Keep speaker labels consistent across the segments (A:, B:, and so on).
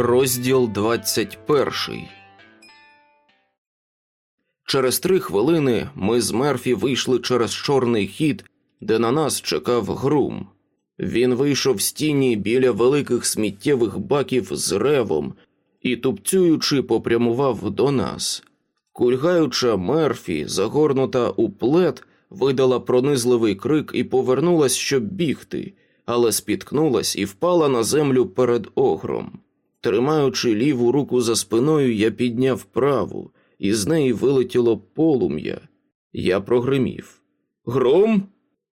A: Розділ 21 Через три хвилини ми з Мерфі вийшли через чорний хід, де на нас чекав грум. Він вийшов з тіні біля великих сміттєвих баків з ревом і, тупцюючи, попрямував до нас. Кульгаюча Мерфі, загорнута у плед, видала пронизливий крик і повернулась, щоб бігти, але спіткнулась і впала на землю перед огром. Тримаючи ліву руку за спиною, я підняв праву, і з неї вилетіло полум'я. Я прогримів. Гром?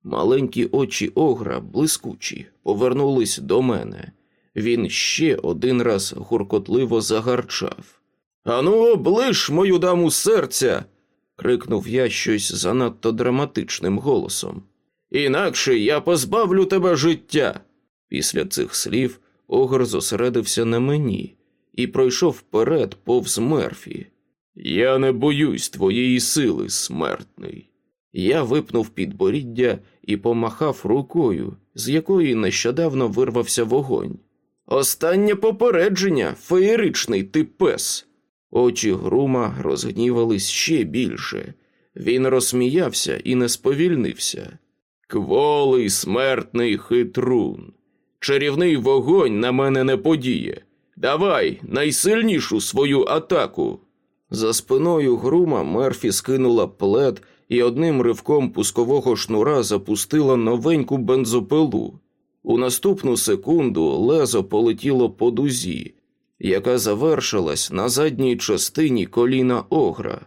A: Маленькі очі огра, блискучі, повернулись до мене. Він ще один раз гуркотливо загарчав. Ану, облиш мою даму серця. крикнув я щось занадто драматичним голосом. Інакше я позбавлю тебе життя. Після цих слів огр зосередився на мені і пройшов вперед повз мерфі. Я не боюсь твоєї сили, смертний. Я випнув підборіддя і помахав рукою, з якої нещодавно вирвався вогонь. Останнє попередження, феєричний ти пес. Очі грума розгнівались ще більше. Він розсміявся і не сповільнився. Кволий смертний хитрун. Чарівний вогонь на мене не подіє. Давай найсильнішу свою атаку. За спиною грума Мерфі скинула плед і одним ривком пускового шнура запустила новеньку бензопилу. У наступну секунду лезо полетіло по дузі, яка завершилась на задній частині коліна огра.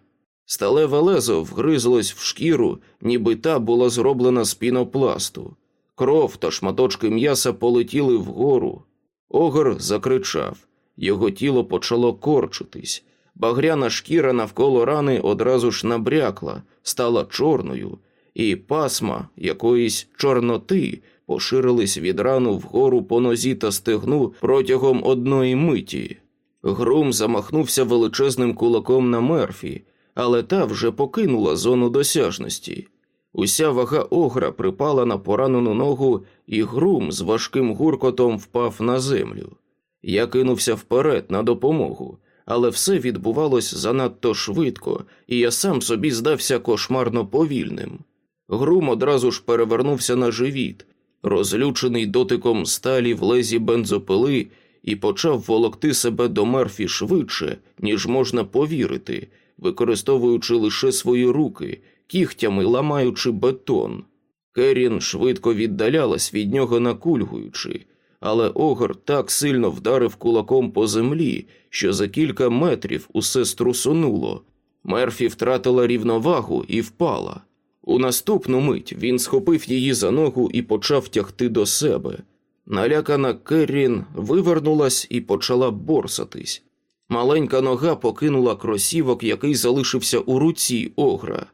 A: Сталеве лезо вгризлось в шкіру, ніби та була зроблена з пінопласту. Кров та шматочки м'яса полетіли вгору. Огр закричав, його тіло почало корчитись. Багряна шкіра навколо рани одразу ж набрякла, стала чорною, і пасма якоїсь чорноти поширились від рану вгору по нозі та стегну протягом одної миті. Грум замахнувся величезним кулаком на мерфі, але та вже покинула зону досяжності. Уся вага огра припала на поранену ногу, і грум з важким гуркотом впав на землю. Я кинувся вперед на допомогу, але все відбувалось занадто швидко, і я сам собі здався кошмарно повільним. Грум одразу ж перевернувся на живіт, розлючений дотиком сталі в лезі бензопили, і почав волокти себе до мерфі швидше, ніж можна повірити, використовуючи лише свої руки, кігтями ламаючи бетон. Керін швидко віддалялась від нього накульгуючи, але огор так сильно вдарив кулаком по землі, що за кілька метрів усе струсунуло. Мерфі втратила рівновагу і впала. У наступну мить він схопив її за ногу і почав тягти до себе. Налякана Керрін вивернулась і почала борсатись. Маленька нога покинула кросівок, який залишився у руці огра.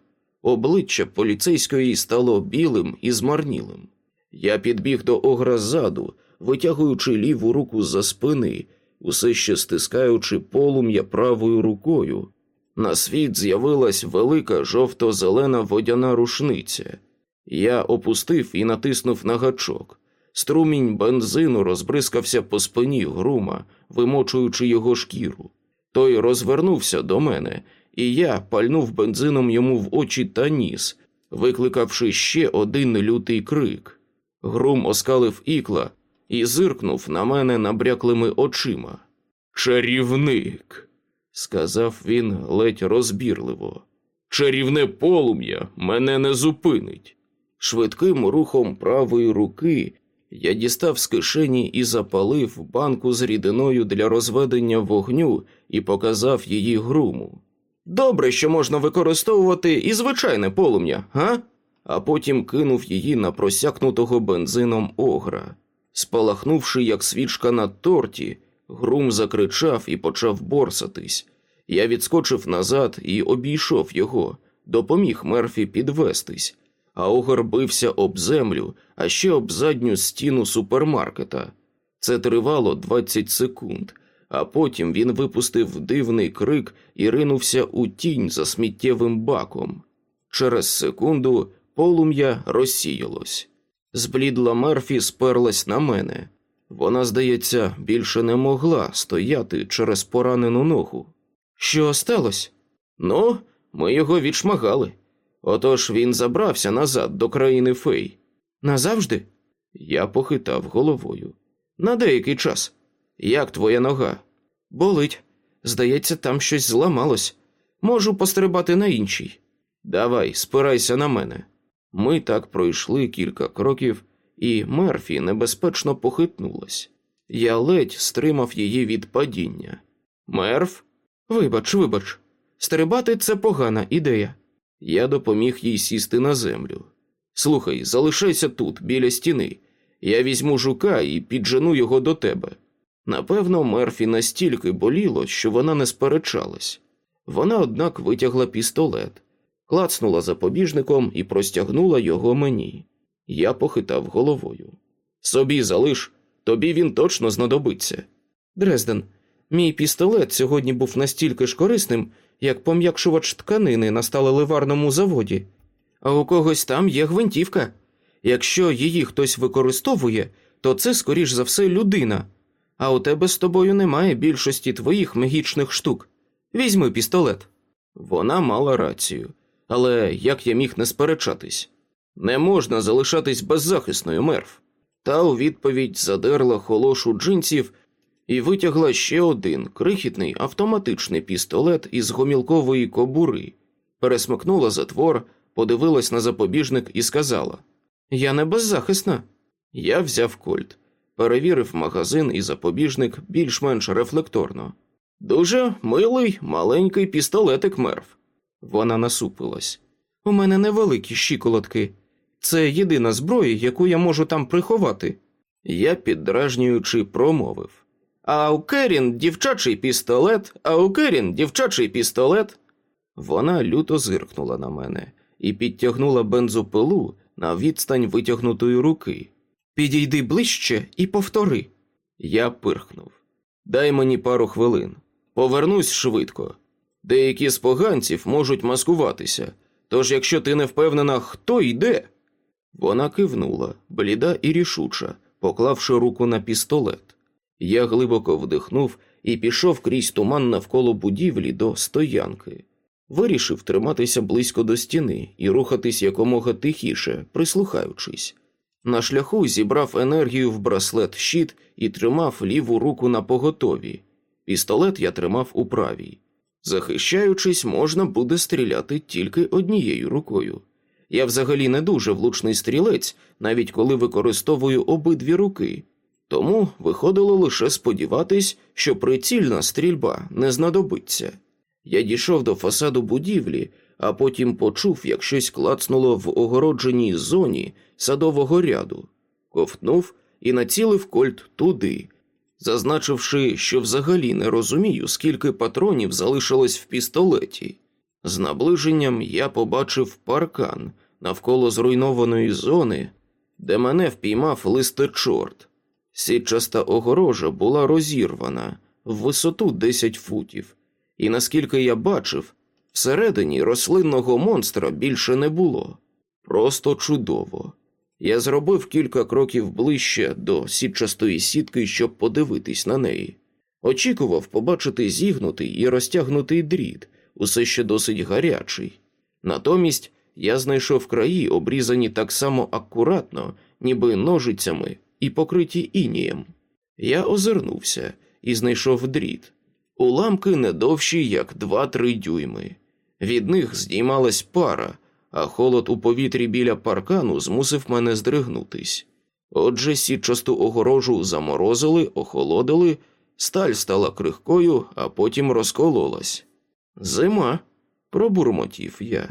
A: Обличчя поліцейської стало білим і змарнілим. Я підбіг до огра ззаду, витягуючи ліву руку за спини, усе ще стискаючи полум'я правою рукою. На світ з'явилась велика жовто-зелена водяна рушниця. Я опустив і натиснув на гачок. Струмінь бензину розбризкався по спині грума, вимочуючи його шкіру. Той розвернувся до мене, і я пальнув бензином йому в очі та ніс, викликавши ще один лютий крик. Грум оскалив ікла і зиркнув на мене набряклими очима. Чарівник, сказав він ледь розбірливо. Чарівне полум'я мене не зупинить. Швидким рухом правої руки я дістав з кишені і запалив банку з рідиною для розведення вогню і показав її груму. Добре, що можна використовувати і звичайне полум'я, га? А потім кинув її на просякнутого бензином огра. Спалахнувши, як свічка на торті, грум закричав і почав борсатись. Я відскочив назад і обійшов його, допоміг мерфі підвестись а огор бився об землю, а ще об задню стіну супермаркета. Це тривало 20 секунд, а потім він випустив дивний крик і ринувся у тінь за сміттєвим баком. Через секунду полум'я розсіялось. Зблідла Мерфі сперлась на мене. Вона, здається, більше не могла стояти через поранену ногу. Що сталося? Ну, ми його відшмагали. Отож він забрався назад до країни фей. Назавжди? Я похитав головою. На деякий час. Як твоя нога? Болить. Здається, там щось зламалось. Можу пострибати на іншій. Давай, спирайся на мене. Ми так пройшли кілька кроків, і Мерфі небезпечно похитнулась. Я ледь стримав її від падіння. Мерф? Вибач, вибач, стрибати це погана ідея. Я допоміг їй сісти на землю. Слухай, залишайся тут, біля стіни. Я візьму жука і піджену його до тебе. Напевно, Мерфі настільки боліло, що вона не сперечалась. Вона, однак, витягла пістолет, клацнула запобіжником і простягнула його мені. Я похитав головою. Собі залиш, тобі він точно знадобиться. Дрезден, мій пістолет сьогодні був настільки ж корисним, як пом'якшувач тканини на сталеливарному заводі, а у когось там є гвинтівка. Якщо її хтось використовує, то це, скоріш за все, людина, а у тебе з тобою немає більшості твоїх магічних штук. Візьми пістолет. Вона мала рацію, але як я міг не сперечатись? Не можна залишатись беззахисною мерв. Та у відповідь задерла холошу джинсів і витягла ще один крихітний автоматичний пістолет із гомілкової кобури, пересмикнула затвор, подивилась на запобіжник і сказала: Я не беззахисна. Я взяв кольт, перевірив магазин і запобіжник більш-менш рефлекторно. Дуже милий маленький пістолетик мерв. Вона насупилась. У мене невеликі щиколотки. Це єдина зброя, яку я можу там приховати. Я, піддражнюючи, промовив. А у Керін дівчачий пістолет, а у Керін дівчачий пістолет. Вона люто зиркнула на мене і підтягнула бензопилу на відстань витягнутої руки. Підійди ближче і повтори. Я пирхнув. Дай мені пару хвилин. Повернусь швидко. Деякі з поганців можуть маскуватися, тож якщо ти не впевнена, хто йде. Вона кивнула, бліда і рішуча, поклавши руку на пістолет. Я глибоко вдихнув і пішов крізь туман навколо будівлі до стоянки. Вирішив триматися близько до стіни і рухатись якомога тихіше, прислухаючись. На шляху зібрав енергію в браслет щит і тримав ліву руку на поготові. Пістолет я тримав у правій. Захищаючись, можна буде стріляти тільки однією рукою. Я взагалі не дуже влучний стрілець, навіть коли використовую обидві руки, тому виходило лише сподіватись, що прицільна стрільба не знадобиться. Я дійшов до фасаду будівлі, а потім почув, як щось клацнуло в огородженій зоні садового ряду, ковтнув і націлив кольт туди, зазначивши, що взагалі не розумію, скільки патронів залишилось в пістолеті. З наближенням я побачив паркан навколо зруйнованої зони, де мене впіймав листечорт. Сітчаста огорожа була розірвана в висоту 10 футів, і наскільки я бачив, всередині рослинного монстра більше не було. Просто чудово. Я зробив кілька кроків ближче до сітчастої сітки, щоб подивитись на неї. Очікував побачити зігнутий і розтягнутий дріт, усе ще досить гарячий. Натомість я знайшов краї, обрізані так само акуратно, ніби ножицями, і покриті інієм. Я озирнувся і знайшов дріт. Уламки не довші, як два-три дюйми. Від них здіймалась пара, а холод у повітрі біля паркану змусив мене здригнутись. Отже, сітчасту огорожу заморозили, охолодили, сталь стала крихкою, а потім розкололась. Зима, пробурмотів я.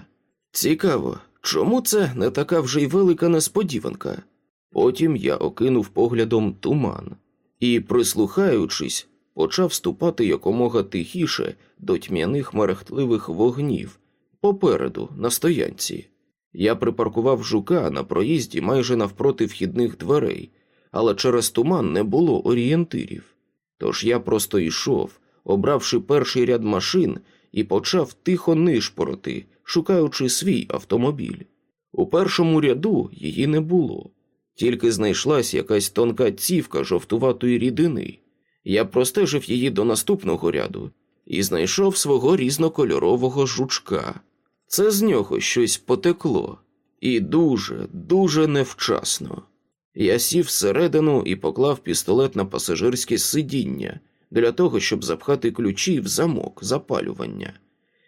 A: Цікаво, чому це не така вже й велика несподіванка? Потім я окинув поглядом туман і, прислухаючись, почав ступати якомога тихіше до тьмяних мерехтливих вогнів попереду, на стоянці. Я припаркував жука на проїзді майже навпроти вхідних дверей, але через туман не було орієнтирів. Тож я просто йшов, обравши перший ряд машин, і почав тихо нишпорити, шукаючи свій автомобіль. У першому ряду її не було. тільки знайшлась якась тонка цівка жовтуватої рідини. Я простежив її до наступного ряду і знайшов свого різнокольорового жучка. Це з нього щось потекло, і дуже, дуже невчасно. Я сів всередину і поклав пістолет на пасажирське сидіння для того, щоб запхати ключі в замок запалювання.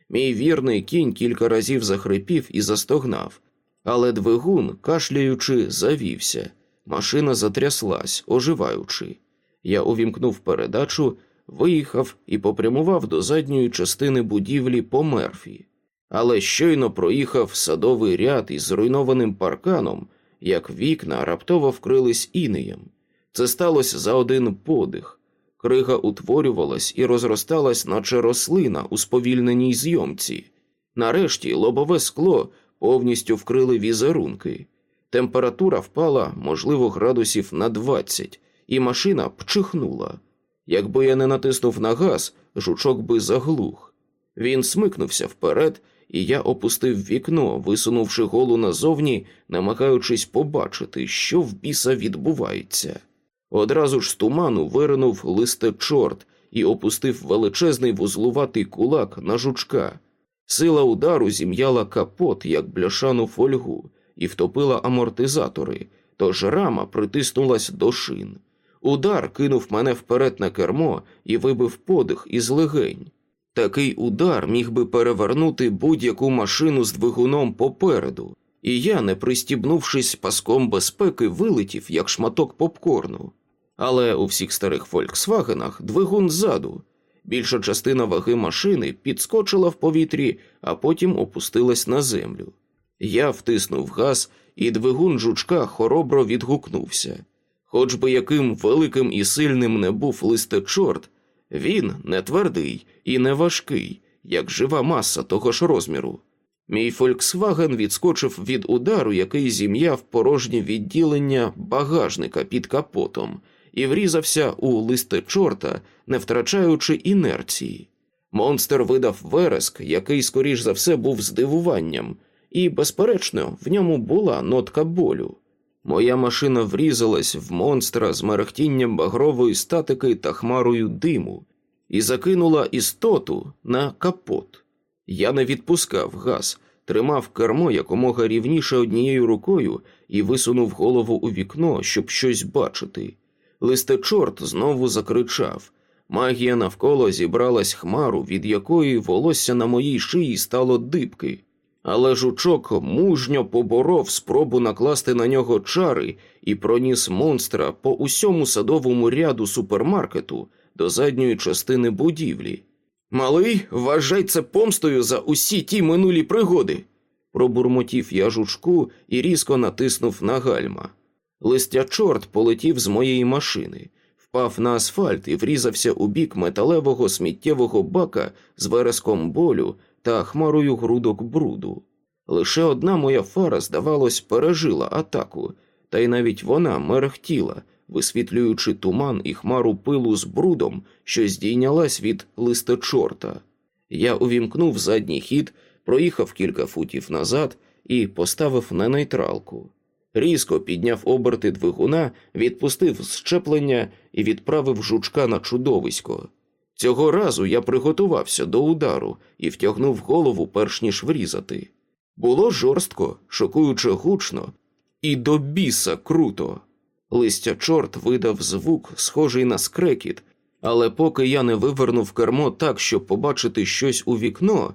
A: Мій вірний кінь кілька разів захрипів і застогнав, але двигун, кашляючи, завівся. Машина затряслась, оживаючи. Я увімкнув передачу, виїхав і попрямував до задньої частини будівлі по мерфі. Але щойно проїхав садовий ряд із зруйнованим парканом, як вікна раптово вкрились інеєм. Це сталося за один подих. Крига утворювалась і розросталась, наче рослина у сповільненій зйомці. Нарешті лобове скло повністю вкрили візерунки. Температура впала, можливо, градусів на 20, і машина пчихнула. Якби я не натиснув на газ, жучок би заглух. Він смикнувся вперед, і я опустив вікно, висунувши голу назовні, намагаючись побачити, що в біса відбувається. Одразу ж з туману виринув листе чорт і опустив величезний вузлуватий кулак на жучка. Сила удару зім'яла капот, як бляшану фольгу, і втопила амортизатори, тож рама притиснулась до шин. Удар кинув мене вперед на кермо і вибив подих із легень. Такий удар міг би перевернути будь-яку машину з двигуном попереду, і я, не пристібнувшись паском безпеки, вилетів, як шматок попкорну. Але у всіх старих Фольксвагенах двигун ззаду. Більша частина ваги машини підскочила в повітрі, а потім опустилась на землю. Я втиснув газ, і двигун жучка хоробро відгукнувся. Хоч би яким великим і сильним не був листечорт, він не твердий і не важкий, як жива маса того ж розміру. Мій Фольксваген відскочив від удару, який зім'яв порожнє відділення багажника під капотом, і врізався у листе чорта, не втрачаючи інерції. Монстр видав вереск, який, скоріш за все, був здивуванням, і, безперечно, в ньому була нотка болю. Моя машина врізалась в монстра з мерехтінням багрової статики та хмарою диму і закинула істоту на капот. Я не відпускав газ, тримав кермо якомога рівніше однією рукою і висунув голову у вікно, щоб щось бачити. Листечорт знову закричав. Магія навколо зібралась хмару, від якої волосся на моїй шиї стало дибки. Але жучок мужньо поборов спробу накласти на нього чари і проніс монстра по усьому садовому ряду супермаркету до задньої частини будівлі. Малий, вважай це помстою за усі ті минулі пригоди. Пробурмотів я жучку і різко натиснув на гальма. Листя чорт полетів з моєї машини, впав на асфальт і врізався у бік металевого сміттєвого бака з вереском болю та хмарою грудок бруду. Лише одна моя фара, здавалось, пережила атаку, та й навіть вона мерехтіла, висвітлюючи туман і хмару пилу з брудом, що здійнялась від листочорта. Я увімкнув задній хід, проїхав кілька футів назад і поставив на нейтралку. Різко підняв оберти двигуна, відпустив щеплення і відправив жучка на чудовисько. Цього разу я приготувався до удару і втягнув голову, перш ніж врізати. Було жорстко, шокуюче гучно, і до біса круто. Листя чорт видав звук, схожий на скрекіт, але поки я не вивернув кермо так, щоб побачити щось у вікно,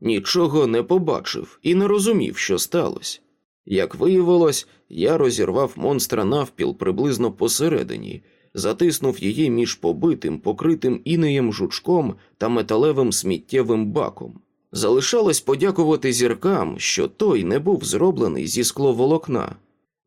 A: нічого не побачив і не розумів, що сталося. Як виявилось, я розірвав монстра навпіл приблизно посередині, затиснув її між побитим, покритим інеєм жучком та металевим сміттєвим баком. Залишалось подякувати зіркам, що той не був зроблений зі скловолокна.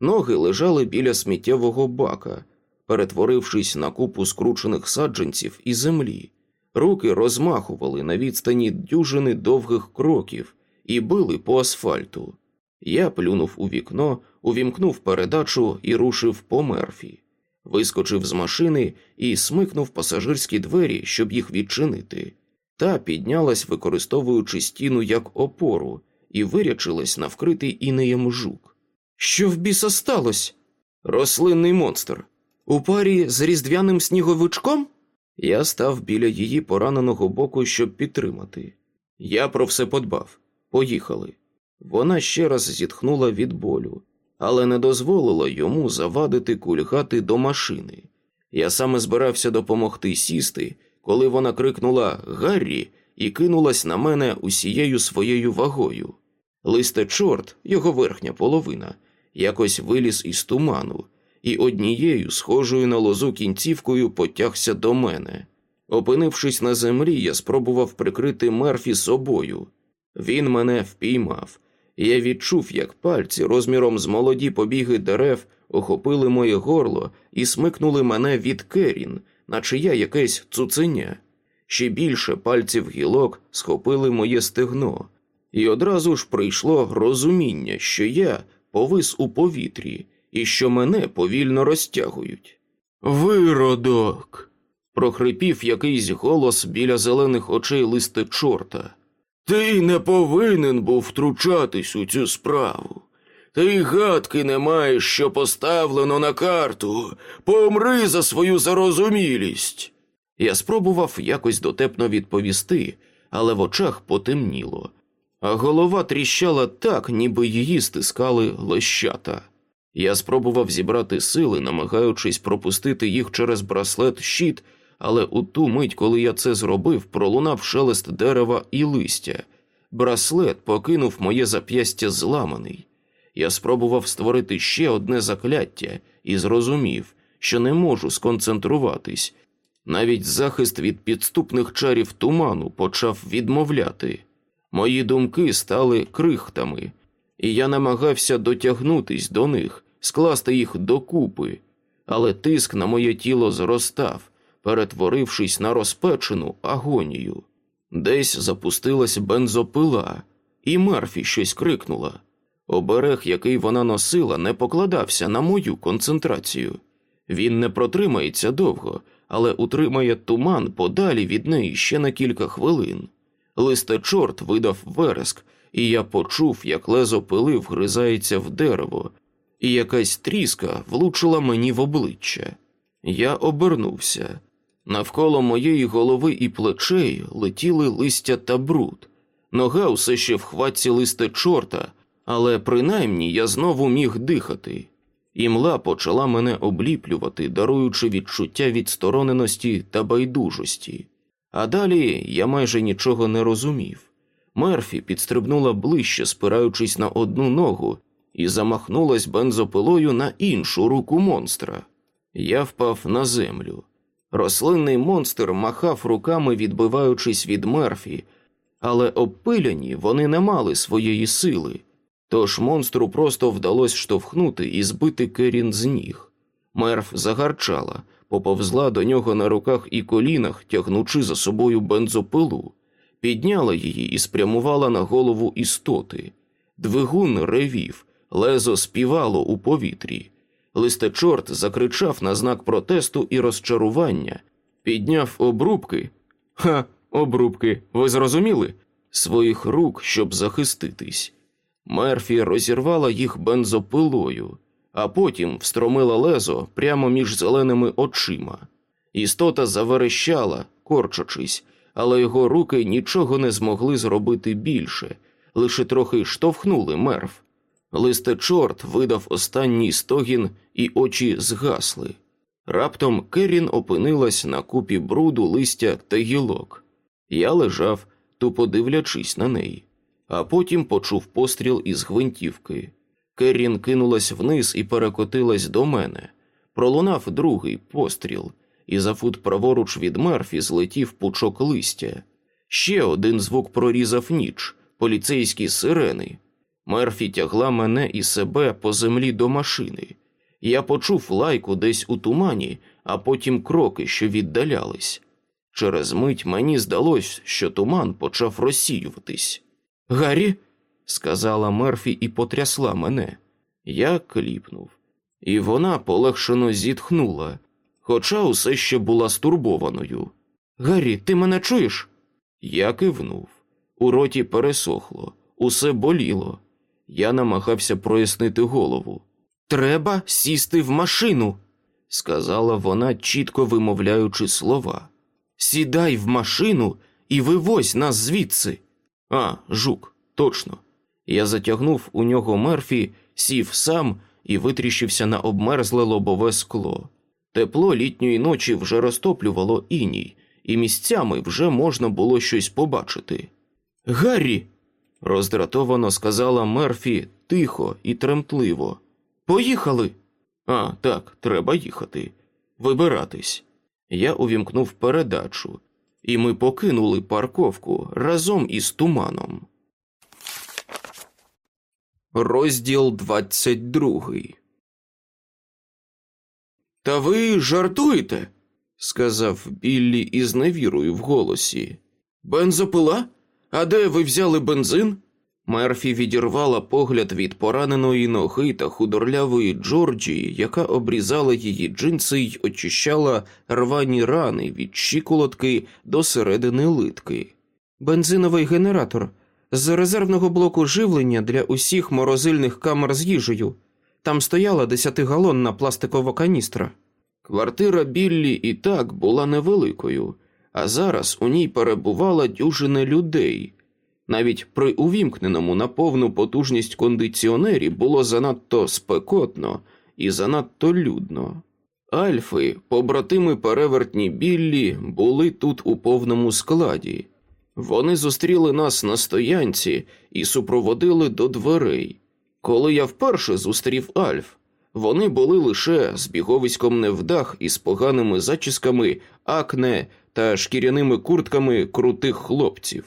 A: Ноги лежали біля сміттєвого бака, перетворившись на купу скручених саджанців і землі. Руки розмахували на відстані дюжини довгих кроків і били по асфальту. Я плюнув у вікно, увімкнув передачу і рушив по мерфі, вискочив з машини і смикнув пасажирські двері, щоб їх відчинити. Та піднялась, використовуючи стіну як опору, і вирячилась на вкритий інеєм жук. Що в біса сталося? Рослинний монстр. У парі з різдвяним сніговичком? Я став біля її пораненого боку, щоб підтримати. Я про все подбав. Поїхали. Вона ще раз зітхнула від болю, але не дозволила йому завадити кульгати до машини. Я саме збирався допомогти сісти, коли вона крикнула Гаррі і кинулась на мене усією своєю вагою. Листе чорт, його верхня половина, якось виліз із туману, і однією, схожою на лозу кінцівкою, потягся до мене. Опинившись на землі, я спробував прикрити Мерфі собою. Він мене впіймав, я відчув, як пальці розміром з молоді побіги дерев охопили моє горло і смикнули мене від керін, наче я якесь цуценя. Ще більше пальців гілок схопили моє стегно, і одразу ж прийшло розуміння, що я повис у повітрі і що мене повільно розтягують. Виродок. прохрипів якийсь голос біля зелених очей листи чорта. Ти не повинен був втручатись у цю справу. Ти гадки не маєш, що поставлено на карту. Помри за свою зарозумілість. Я спробував якось дотепно відповісти, але в очах потемніло, а голова тріщала так, ніби її стискали лещата. Я спробував зібрати сили, намагаючись пропустити їх через браслет щит, але у ту мить, коли я це зробив, пролунав шелест дерева і листя. Браслет покинув моє зап'ястя зламаний. Я спробував створити ще одне закляття і зрозумів, що не можу сконцентруватись. Навіть захист від підступних чарів туману почав відмовляти. Мої думки стали крихтами, і я намагався дотягнутись до них, скласти їх докупи, але тиск на моє тіло зростав, перетворившись на розпечену агонію. Десь запустилась бензопила, і Мерфі щось крикнула. Оберег, який вона носила, не покладався на мою концентрацію. Він не протримається довго, але утримає туман подалі від неї ще на кілька хвилин. Листе чорт видав вереск, і я почув, як лезо пили вгризається в дерево, і якась тріска влучила мені в обличчя. Я обернувся. Навколо моєї голови і плечей летіли листя та бруд. Нога усе ще в хватці листе чорта, але принаймні я знову міг дихати. Імла почала мене обліплювати, даруючи відчуття відстороненості та байдужості. А далі я майже нічого не розумів. Мерфі підстрибнула ближче, спираючись на одну ногу, і замахнулась бензопилою на іншу руку монстра. Я впав на землю. Рослинний монстр махав руками, відбиваючись від мерфі, але обпиляні вони не мали своєї сили, тож монстру просто вдалося штовхнути і збити керін з ніг. Мерф загарчала, поповзла до нього на руках і колінах, тягнучи за собою бензопилу, підняла її і спрямувала на голову істоти. Двигун ревів, лезо співало у повітрі. Листечорт закричав на знак протесту і розчарування, підняв обрубки. Ха, обрубки, ви зрозуміли? Своїх рук, щоб захиститись. Мерфі розірвала їх бензопилою, а потім встромила лезо прямо між зеленими очима. Істота заверещала, корчачись, але його руки нічого не змогли зробити більше, лише трохи штовхнули мерф. Листечорт видав останній стогін, і очі згасли. Раптом Керін опинилась на купі бруду, листя та гілок. Я лежав, тупо дивлячись на неї, а потім почув постріл із гвинтівки. Керрін кинулась вниз і перекотилась до мене. Пролунав другий постріл, і за фут праворуч від Мерфі злетів пучок листя. Ще один звук прорізав ніч, поліцейські сирени. Мерфі тягла мене і себе по землі до машини. Я почув лайку десь у тумані, а потім кроки, що віддалялись. Через мить мені здалось, що туман почав розсіюватись. Гаррі, сказала Мерфі і потрясла мене. Я кліпнув, і вона полегшено зітхнула, хоча усе ще була стурбованою. Гаррі, ти мене чуєш? Я кивнув. У роті пересохло, усе боліло. Я намагався прояснити голову. Треба сісти в машину, сказала вона, чітко вимовляючи слова. Сідай в машину і вивозь нас звідси. А, жук, точно. Я затягнув у нього мерфі, сів сам і витріщився на обмерзле лобове скло. Тепло літньої ночі вже розтоплювало іній, і місцями вже можна було щось побачити. Гаррі, роздратовано сказала Мерфі тихо і тремтливо. Поїхали. А, так, треба їхати. Вибиратись. Я увімкнув передачу, і ми покинули парковку разом із туманом. Розділ двадцять другий. Та ви жартуєте? сказав Біллі із невірою в голосі. Бензопила? А де ви взяли бензин? Мерфі відірвала погляд від пораненої ноги та худорлявої Джорджії, яка обрізала її джинси й очищала рвані рани від щиколотки до середини литки. Бензиновий генератор з резервного блоку живлення для усіх морозильних камер з їжею. Там стояла десятигалонна пластикова каністра. Квартира Біллі і так була невеликою, а зараз у ній перебувала дюжина людей. Навіть при увімкненому на повну потужність кондиціонері було занадто спекотно і занадто людно. Альфи, побратими перевертні Біллі, були тут у повному складі. Вони зустріли нас на стоянці і супроводили до дверей. Коли я вперше зустрів Альф, вони були лише збіговиськом невдах із поганими зачісками, акне та шкіряними куртками крутих хлопців.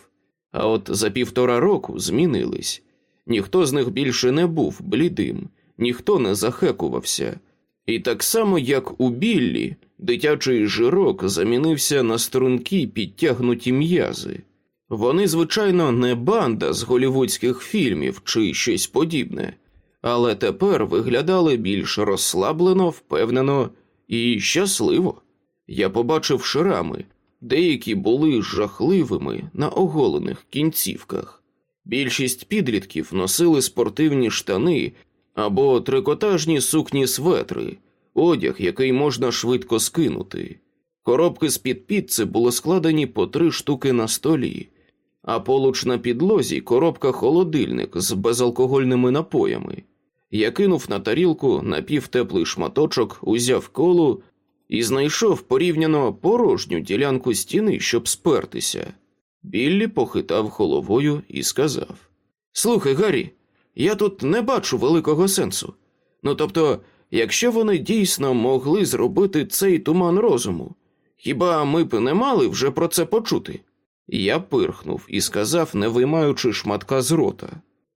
A: А от за півтора року змінились. Ніхто з них більше не був блідим, ніхто не захекувався. І так само, як у Біллі, дитячий жирок замінився на стрункі підтягнуті м'язи. Вони, звичайно, не банда з голівудських фільмів чи щось подібне, але тепер виглядали більш розслаблено, впевнено і щасливо. Я побачив шрами, деякі були жахливими на оголених кінцівках. Більшість підлітків носили спортивні штани або трикотажні сукні светри, одяг, який можна швидко скинути. Коробки з під піци були складені по три штуки на столі, а получ на підлозі коробка холодильник з безалкогольними напоями. Я кинув на тарілку напівтеплий шматочок, узяв колу і знайшов порівняно порожню ділянку стіни, щоб спертися. Біллі похитав головою і сказав: Слухай, Гаррі, я тут не бачу великого сенсу. Ну тобто, якщо вони дійсно могли зробити цей туман розуму, хіба ми б не мали вже про це почути? Я пирхнув і сказав, не виймаючи шматка з рота.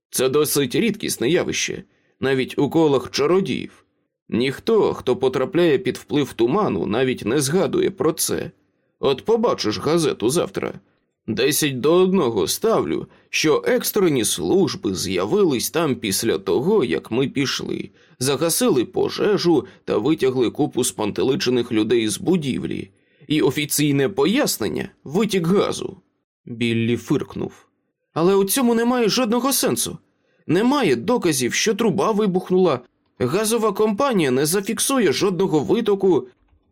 A: Це досить рідкісне явище, навіть у колах чародіїв. Ніхто, хто потрапляє під вплив туману, навіть не згадує про це. От побачиш газету завтра. Десять до одного ставлю, що екстрені служби з'явились там після того, як ми пішли, загасили пожежу та витягли купу спантеличених людей з будівлі, і офіційне пояснення витік газу. Біллі фиркнув. Але у цьому немає жодного сенсу. Немає доказів, що труба вибухнула, газова компанія не зафіксує жодного витоку,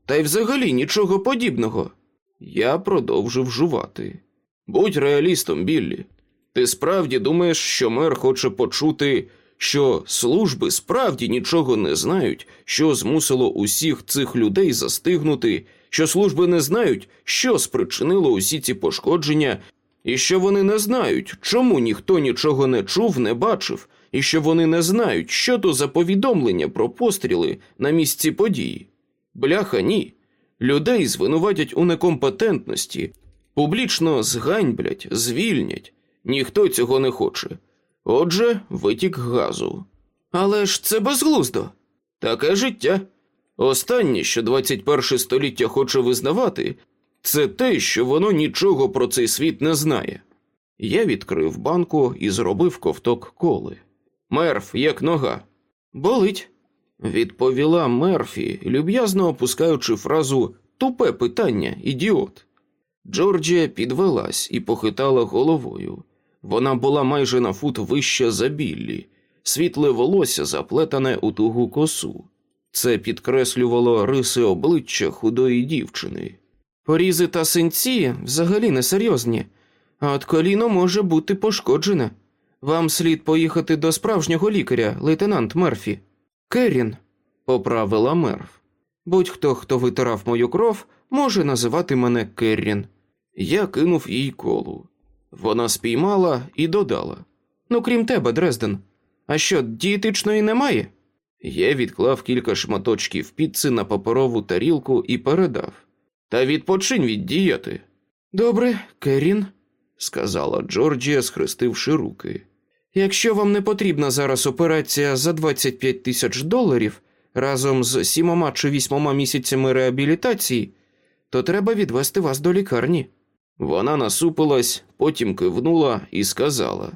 A: та й взагалі нічого подібного. Я продовжив жувати. Будь реалістом, Біллі. Ти справді думаєш, що мер хоче почути, що служби справді нічого не знають, що змусило усіх цих людей застигнути, що служби не знають, що спричинило усі ці пошкодження, і що вони не знають, чому ніхто нічого не чув, не бачив, і що вони не знають, що то за повідомлення про постріли на місці події. Бляха, ні. Людей звинуватять у некомпетентності, публічно зганьблять, звільнять. Ніхто цього не хоче. Отже, витік газу. Але ж це безглуздо. Таке життя. Останнє, що 21 століття хоче визнавати, це те, що воно нічого про цей світ не знає. Я відкрив банку і зробив ковток коли. Мерф, як нога. Болить, відповіла Мерфі, люб'язно опускаючи фразу тупе питання, ідіот. Джорджія підвелась і похитала головою. Вона була майже на фут вища за Біллі. світле волосся заплетане у тугу косу. Це підкреслювало риси обличчя худої дівчини. Порізи та синці взагалі несерйозні, а от коліно може бути пошкоджене. Вам слід поїхати до справжнього лікаря, лейтенант Мерфі. Керрін, поправила Мерф. Будь-хто, хто витирав мою кров, може називати мене Керрін. Я кинув їй колу. Вона спіймала і додала: Ну, крім тебе, Дрезден. А що, дієтичної немає? Я відклав кілька шматочків піци на паперову тарілку і передав. Та відпочинь від дієти. Добре, Керрін, сказала Джорджія, схрестивши руки. Якщо вам не потрібна зараз операція за 25 тисяч доларів разом з сімома чи вісьмома місяцями реабілітації, то треба відвести вас до лікарні. Вона насупилась, потім кивнула і сказала: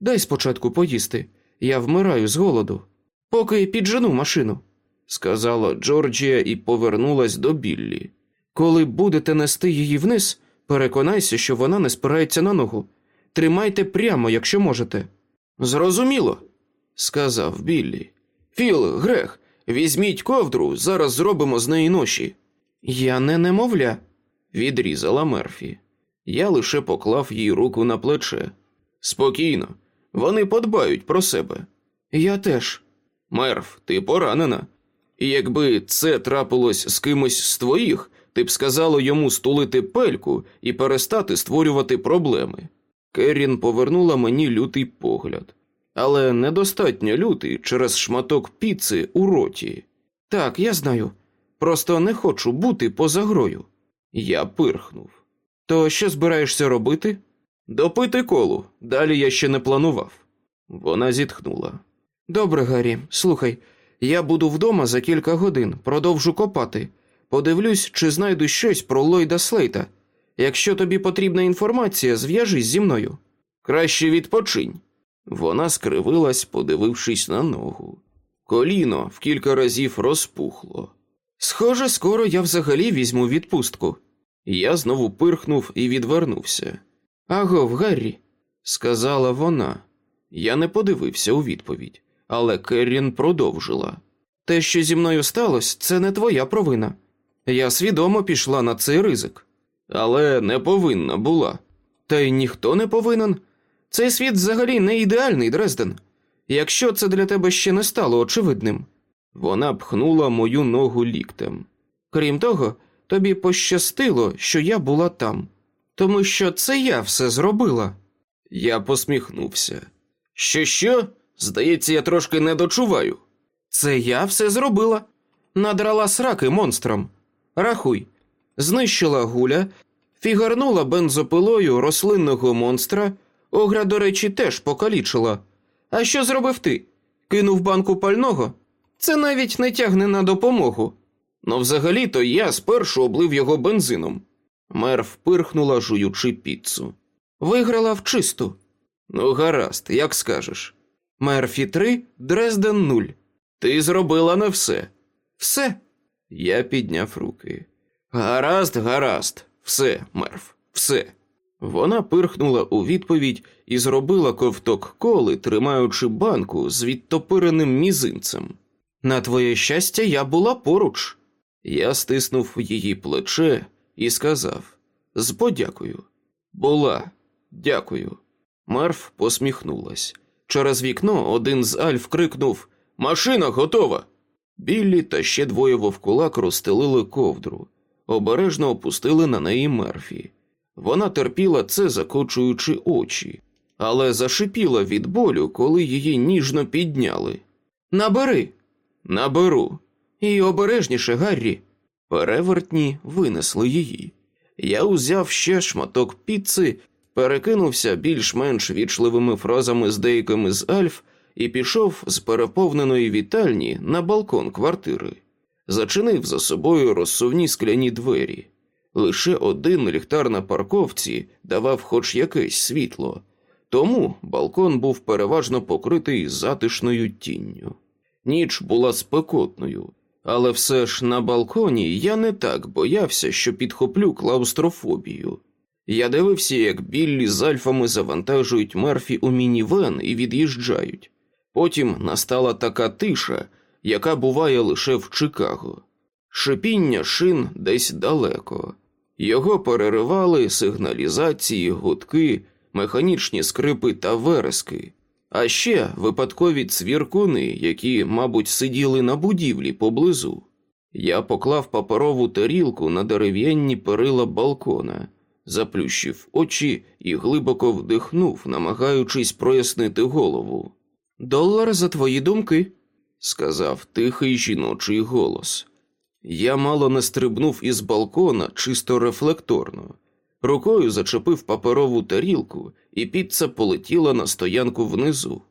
A: Дай спочатку поїсти, я вмираю з голоду, поки піджену машину, сказала Джорджія і повернулась до Біллі. Коли будете нести її вниз, переконайся, що вона не спирається на ногу. Тримайте прямо, якщо можете. Зрозуміло, сказав Біллі. Філ, Грех, візьміть ковдру, зараз зробимо з неї ноші. Я не немовля, відрізала Мерфі. Я лише поклав їй руку на плече. Спокійно, вони подбають про себе. Я теж. Мерф, ти поранена. І якби це трапилось з кимось з твоїх, ти б сказала йому стулити пельку і перестати створювати проблеми. Керрін повернула мені лютий погляд, але недостатньо лютий через шматок піци у роті. Так, я знаю. Просто не хочу бути поза грою. Я пирхнув. То що збираєшся робити? Допити колу. Далі я ще не планував. Вона зітхнула. Добре, Гаррі, слухай, я буду вдома за кілька годин, продовжу копати. Подивлюсь, чи знайду щось про Ллойда Слейта. Якщо тобі потрібна інформація, зв'яжись зі мною. Краще відпочинь. Вона скривилась, подивившись на ногу. Коліно в кілька разів розпухло. Схоже, скоро я взагалі візьму відпустку. Я знову пирхнув і відвернувся. Агов, Гаррі, сказала вона. Я не подивився у відповідь, але Керрін продовжила. Те, що зі мною сталося, це не твоя провина. Я свідомо пішла на цей ризик, але не повинна була. Та й ніхто не повинен. Цей світ взагалі не ідеальний, Дрезден. Якщо це для тебе ще не стало очевидним. Вона пхнула мою ногу ліктем. Крім того, тобі пощастило, що я була там, тому що це я все зробила. Я посміхнувся. Що, що? Здається, я трошки не дочуваю. Це я все зробила. Надрала сраки монстрам. Рахуй, знищила гуля, фігарнула бензопилою рослинного монстра, огра, до речі, теж покалічила. А що зробив ти? Кинув банку пального? Це навіть не тягне на допомогу. Ну, взагалі-то я спершу облив його бензином. Мер впирхнула, жуючи піцу. Виграла в чисту. Ну, гаразд, як скажеш. Мерфі три, Дрезден нуль. Ти зробила не все. Все. Я підняв руки. Гаразд, гаразд, все, мерф, все. Вона пирхнула у відповідь і зробила ковток коли, тримаючи банку з відтопиреним мізинцем. На твоє щастя, я була поруч. Я стиснув її плече і сказав з подякою. Була, дякую. Мерф посміхнулась. Через вікно один з Альф крикнув Машина готова. Біллі та ще двоє вовкулак розстелили ковдру, обережно опустили на неї мерфі. Вона терпіла це, закочуючи очі, але зашипіла від болю, коли її ніжно підняли. Набери, наберу. І обережніше, Гаррі. Перевертні винесли її. Я узяв ще шматок піци, перекинувся більш-менш вічливими фразами з деякими з Альф і пішов з переповненої вітальні на балкон квартири, зачинив за собою розсувні скляні двері. Лише один ліхтар на парковці давав хоч якесь світло, тому балкон був переважно покритий затишною тінню. Ніч була спекотною, але все ж на балконі я не так боявся, що підхоплю клаустрофобію. Я дивився, як Біллі з альфами завантажують Мерфі у мінівен і від'їжджають. Потім настала така тиша, яка буває лише в Чикаго. Шипіння шин десь далеко. Його переривали сигналізації, гудки, механічні скрипи та верески, а ще випадкові цвіркуни, які, мабуть, сиділи на будівлі поблизу. Я поклав паперову тарілку на дерев'янні перила балкона, заплющив очі і глибоко вдихнув, намагаючись прояснити голову. Долар за твої думки, сказав тихий жіночий голос. Я мало не стрибнув із балкона чисто рефлекторно. Рукою зачепив паперову тарілку, і піца полетіла на стоянку внизу.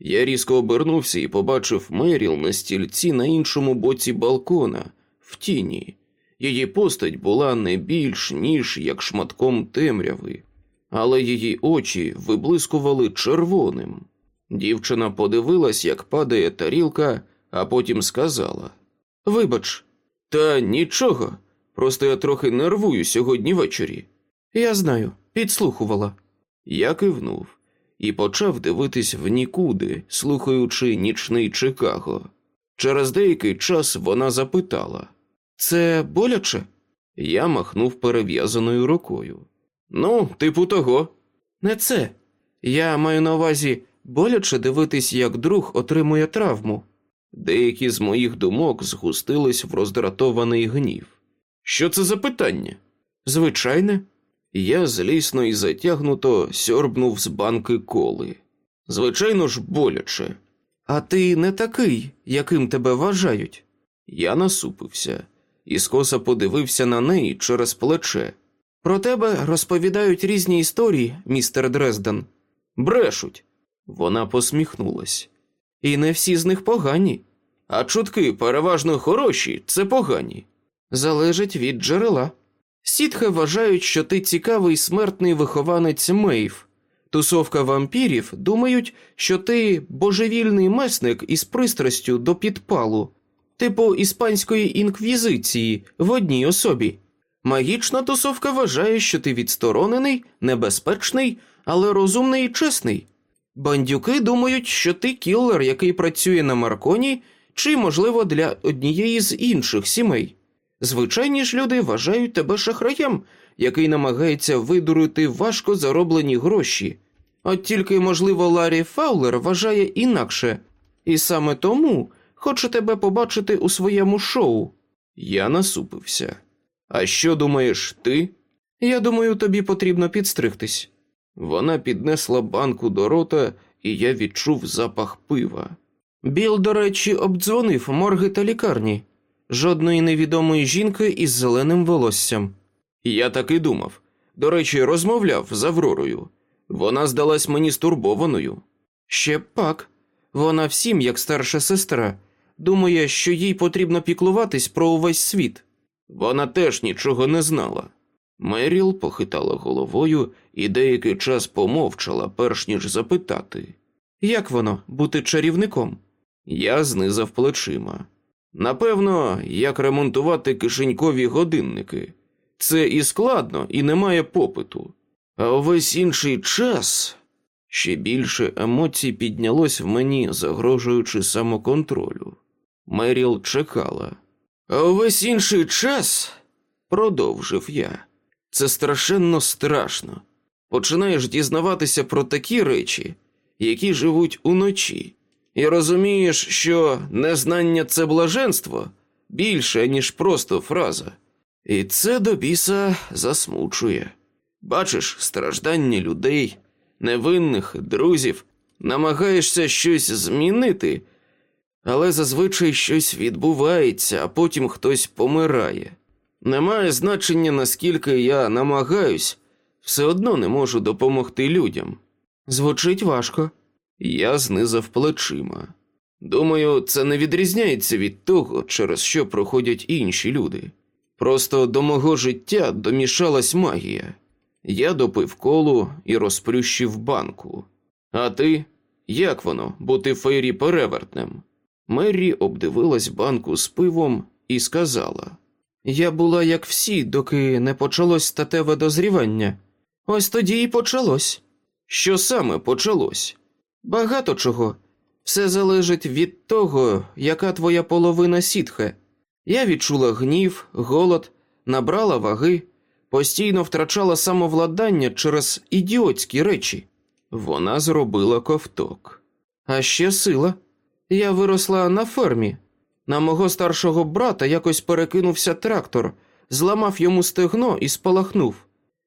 A: Я різко обернувся і побачив Меріл на стільці на іншому боці балкона, в тіні. Її постать була не більш, ніж як шматком темряви, але її очі виблискували червоним. Дівчина подивилась, як падає тарілка, а потім сказала: Вибач, та нічого, просто я трохи нервую сьогодні ввечері. Я знаю, підслухувала. Я кивнув і почав дивитись в нікуди, слухаючи нічний Чикаго. Через деякий час вона запитала: Це боляче? Я махнув перев'язаною рукою. Ну, типу того. Не це. Я маю на увазі боляче дивитись, як друг отримує травму. Деякі з моїх думок згустились в роздратований гнів. Що це за питання? Звичайне, я злісно і затягнуто сьорбнув з банки коли. Звичайно ж, боляче. А ти не такий, яким тебе вважають. Я насупився і скоса подивився на неї через плече. Про тебе розповідають різні історії, містер Дрезден. Брешуть. Вона посміхнулась. І не всі з них погані. А чутки переважно хороші це погані. Залежить від джерела. Сітхи вважають, що ти цікавий смертний вихованець Мейв. Тусовка вампірів думають, що ти божевільний месник із пристрастю до підпалу, типу іспанської інквізиції в одній особі. Магічна тусовка вважає, що ти відсторонений, небезпечний, але розумний і чесний. Бандюки думають, що ти кіллер, який працює на Марконі, чи, можливо, для однієї з інших сімей. Звичайні ж люди вважають тебе шахраєм, який намагається видурити важко зароблені гроші. От тільки, можливо, Ларі Фаулер вважає інакше, і саме тому хоче тебе побачити у своєму шоу. Я насупився. А що думаєш ти? Я думаю, тобі потрібно підстригтись. Вона піднесла банку до рота, і я відчув запах пива. Біл, до речі, обдзвонив морги та лікарні жодної невідомої жінки із зеленим волоссям. Я так і думав. До речі, розмовляв з Авророю. Вона здалась мені стурбованою. Ще пак, вона всім, як старша сестра, думає, що їй потрібно піклуватись про увесь світ. Вона теж нічого не знала. Меріл похитала головою і деякий час помовчала, перш ніж запитати Як воно бути чарівником? Я знизав плечима. Напевно, як ремонтувати кишенькові годинники. Це і складно, і немає попиту. А увесь інший час ще більше емоцій піднялось в мені, загрожуючи самоконтролю. Меріл чекала. А увесь інший час, продовжив я, це страшенно страшно. Починаєш дізнаватися про такі речі, які живуть уночі. І розумієш, що незнання це блаженство більше, ніж просто фраза. І це до біса засмучує. Бачиш страждання людей, невинних друзів, намагаєшся щось змінити, але зазвичай щось відбувається, а потім хтось помирає. Немає значення, наскільки я намагаюсь, все одно не можу допомогти людям. Звучить важко. Я знизав плечима. Думаю, це не відрізняється від того, через що проходять інші люди. Просто до мого життя домішалась магія. Я допив колу і розплющив банку. А ти? Як воно бути фейрі перевертнем? Меррі обдивилась банку з пивом і сказала: Я була як всі, доки не почалось статеве дозрівання. Ось тоді і почалось. Що саме почалось? Багато чого. Все залежить від того, яка твоя половина сітхе. Я відчула гнів, голод, набрала ваги, постійно втрачала самовладання через ідіотські речі. Вона зробила ковток. А ще сила. Я виросла на фермі. На мого старшого брата якось перекинувся трактор, зламав йому стегно і спалахнув.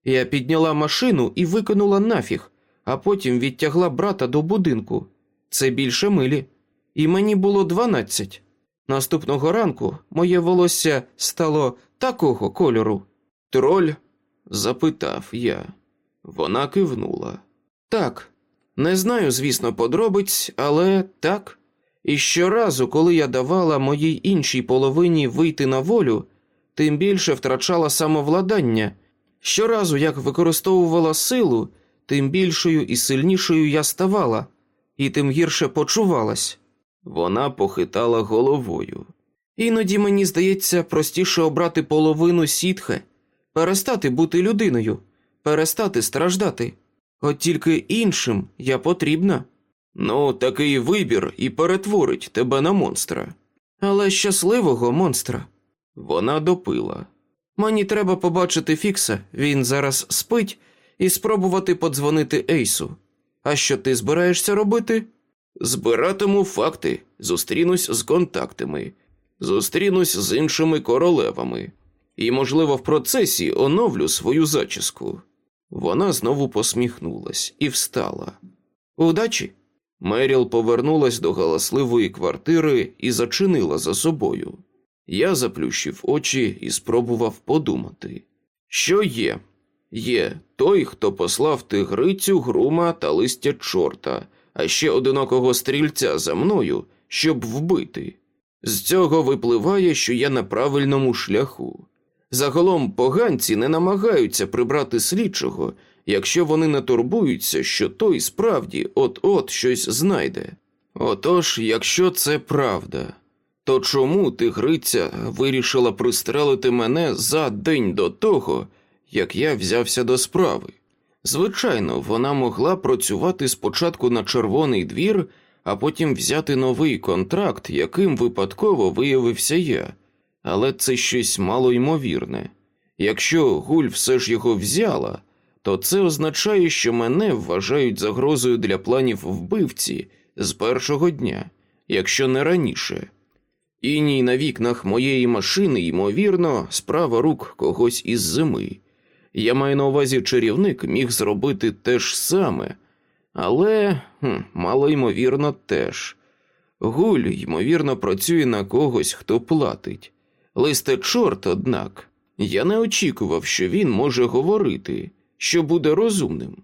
A: Я підняла машину і викинула нафіг, а потім відтягла брата до будинку. Це більше милі. І мені було дванадцять. Наступного ранку моє волосся стало такого кольору. Троль? запитав я. Вона кивнула. Так, не знаю, звісно, подробиць, але так. І щоразу, коли я давала моїй іншій половині вийти на волю, тим більше втрачала самовладання. Щоразу, як використовувала силу, тим більшою і сильнішою я ставала, і тим гірше почувалась. Вона похитала головою. Іноді мені здається простіше обрати половину сітхе, перестати бути людиною, перестати страждати. От тільки іншим я потрібна. Ну, такий вибір і перетворить тебе на монстра. Але щасливого монстра. Вона допила. Мені треба побачити Фікса, він зараз спить, і спробувати подзвонити Ейсу. А що ти збираєшся робити? Збиратиму факти, зустрінусь з контактами, зустрінусь з іншими королевами, і, можливо, в процесі оновлю свою зачіску. Вона знову посміхнулась і встала. Удачі! Меріл повернулась до галасливої квартири і зачинила за собою. Я заплющив очі і спробував подумати. Що є? Є той, хто послав тигрицю, грума та листя чорта, а ще одинокого стрільця за мною, щоб вбити. З цього випливає, що я на правильному шляху. Загалом поганці не намагаються прибрати слідчого, якщо вони не турбуються, що той справді от-от щось знайде. Отож, якщо це правда, то чому тигриця вирішила пристрелити мене за день до того, як я взявся до справи? Звичайно, вона могла працювати спочатку на червоний двір, а потім взяти новий контракт, яким випадково виявився я, але це щось малоймовірне. Якщо гуль все ж його взяла, то це означає, що мене вважають загрозою для планів вбивці з першого дня, якщо не раніше. Іній на вікнах моєї машини, ймовірно, справа рук когось із зими. Я маю на увазі, чарівник міг зробити те ж саме, але хм, мало ймовірно теж. Гуль, ймовірно, працює на когось, хто платить. Листе чорт, однак, я не очікував, що він може говорити, що буде розумним.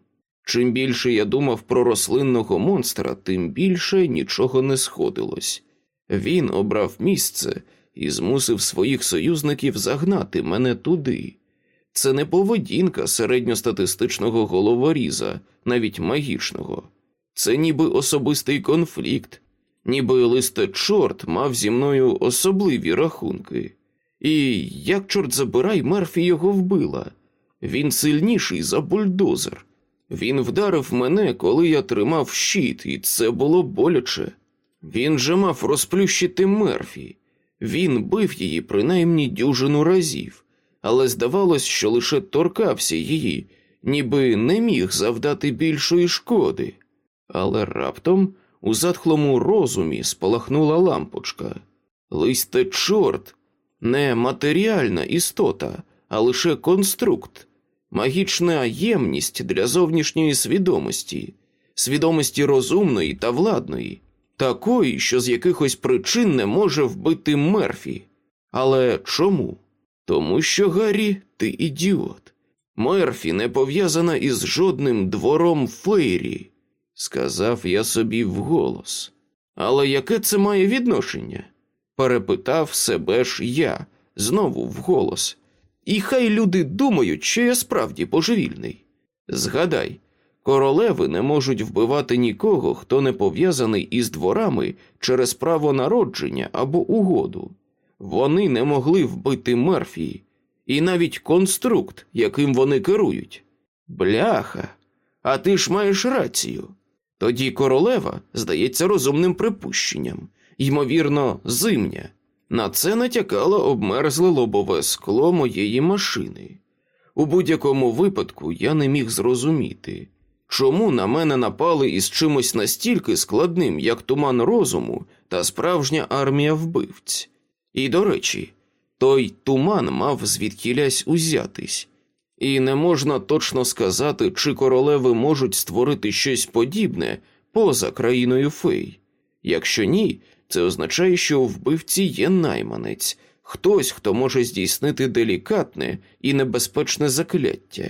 A: Чим більше я думав про рослинного монстра, тим більше нічого не сходилось. Він обрав місце і змусив своїх союзників загнати мене туди. Це не поведінка середньостатистичного головоріза, навіть магічного. Це ніби особистий конфлікт, ніби листе чорт мав зі мною особливі рахунки. І як чорт забирай, Мерфі його вбила. Він сильніший за бульдозер. Він вдарив мене, коли я тримав щит, і це було боляче. Він же мав розплющити Мерфі. Він бив її принаймні дюжину разів, але здавалось, що лише торкався її, ніби не міг завдати більшої шкоди. Але раптом у затхлому розумі спалахнула лампочка. Листе чорт, не матеріальна істота, а лише конструкт, магічна ємність для зовнішньої свідомості, свідомості розумної та владної, такої, що з якихось причин не може вбити Мерфі. Але чому? Тому що Гаррі, ти ідіот. Мерфі не пов'язана із жодним двором Фейрі, сказав я собі вголос. Але яке це має відношення? перепитав себе ж я, знову вголос. І хай люди думають, що я справді божевільний. Згадай, королеви не можуть вбивати нікого, хто не пов'язаний із дворами через право народження або угоду. Вони не могли вбити Мерфії, і навіть конструкт, яким вони керують. Бляха, а ти ж маєш рацію. Тоді королева здається розумним припущенням, ймовірно, зимня. На це натякало обмерзле лобове скло моєї машини. У будь-якому випадку я не міг зрозуміти, чому на мене напали із чимось настільки складним, як туман розуму та справжня армія вбивць. І, до речі, той туман мав звідкілясь узятись, і не можна точно сказати, чи королеви можуть створити щось подібне поза країною фей. Якщо ні, це означає, що у вбивці є найманець, хтось, хто може здійснити делікатне і небезпечне закляття.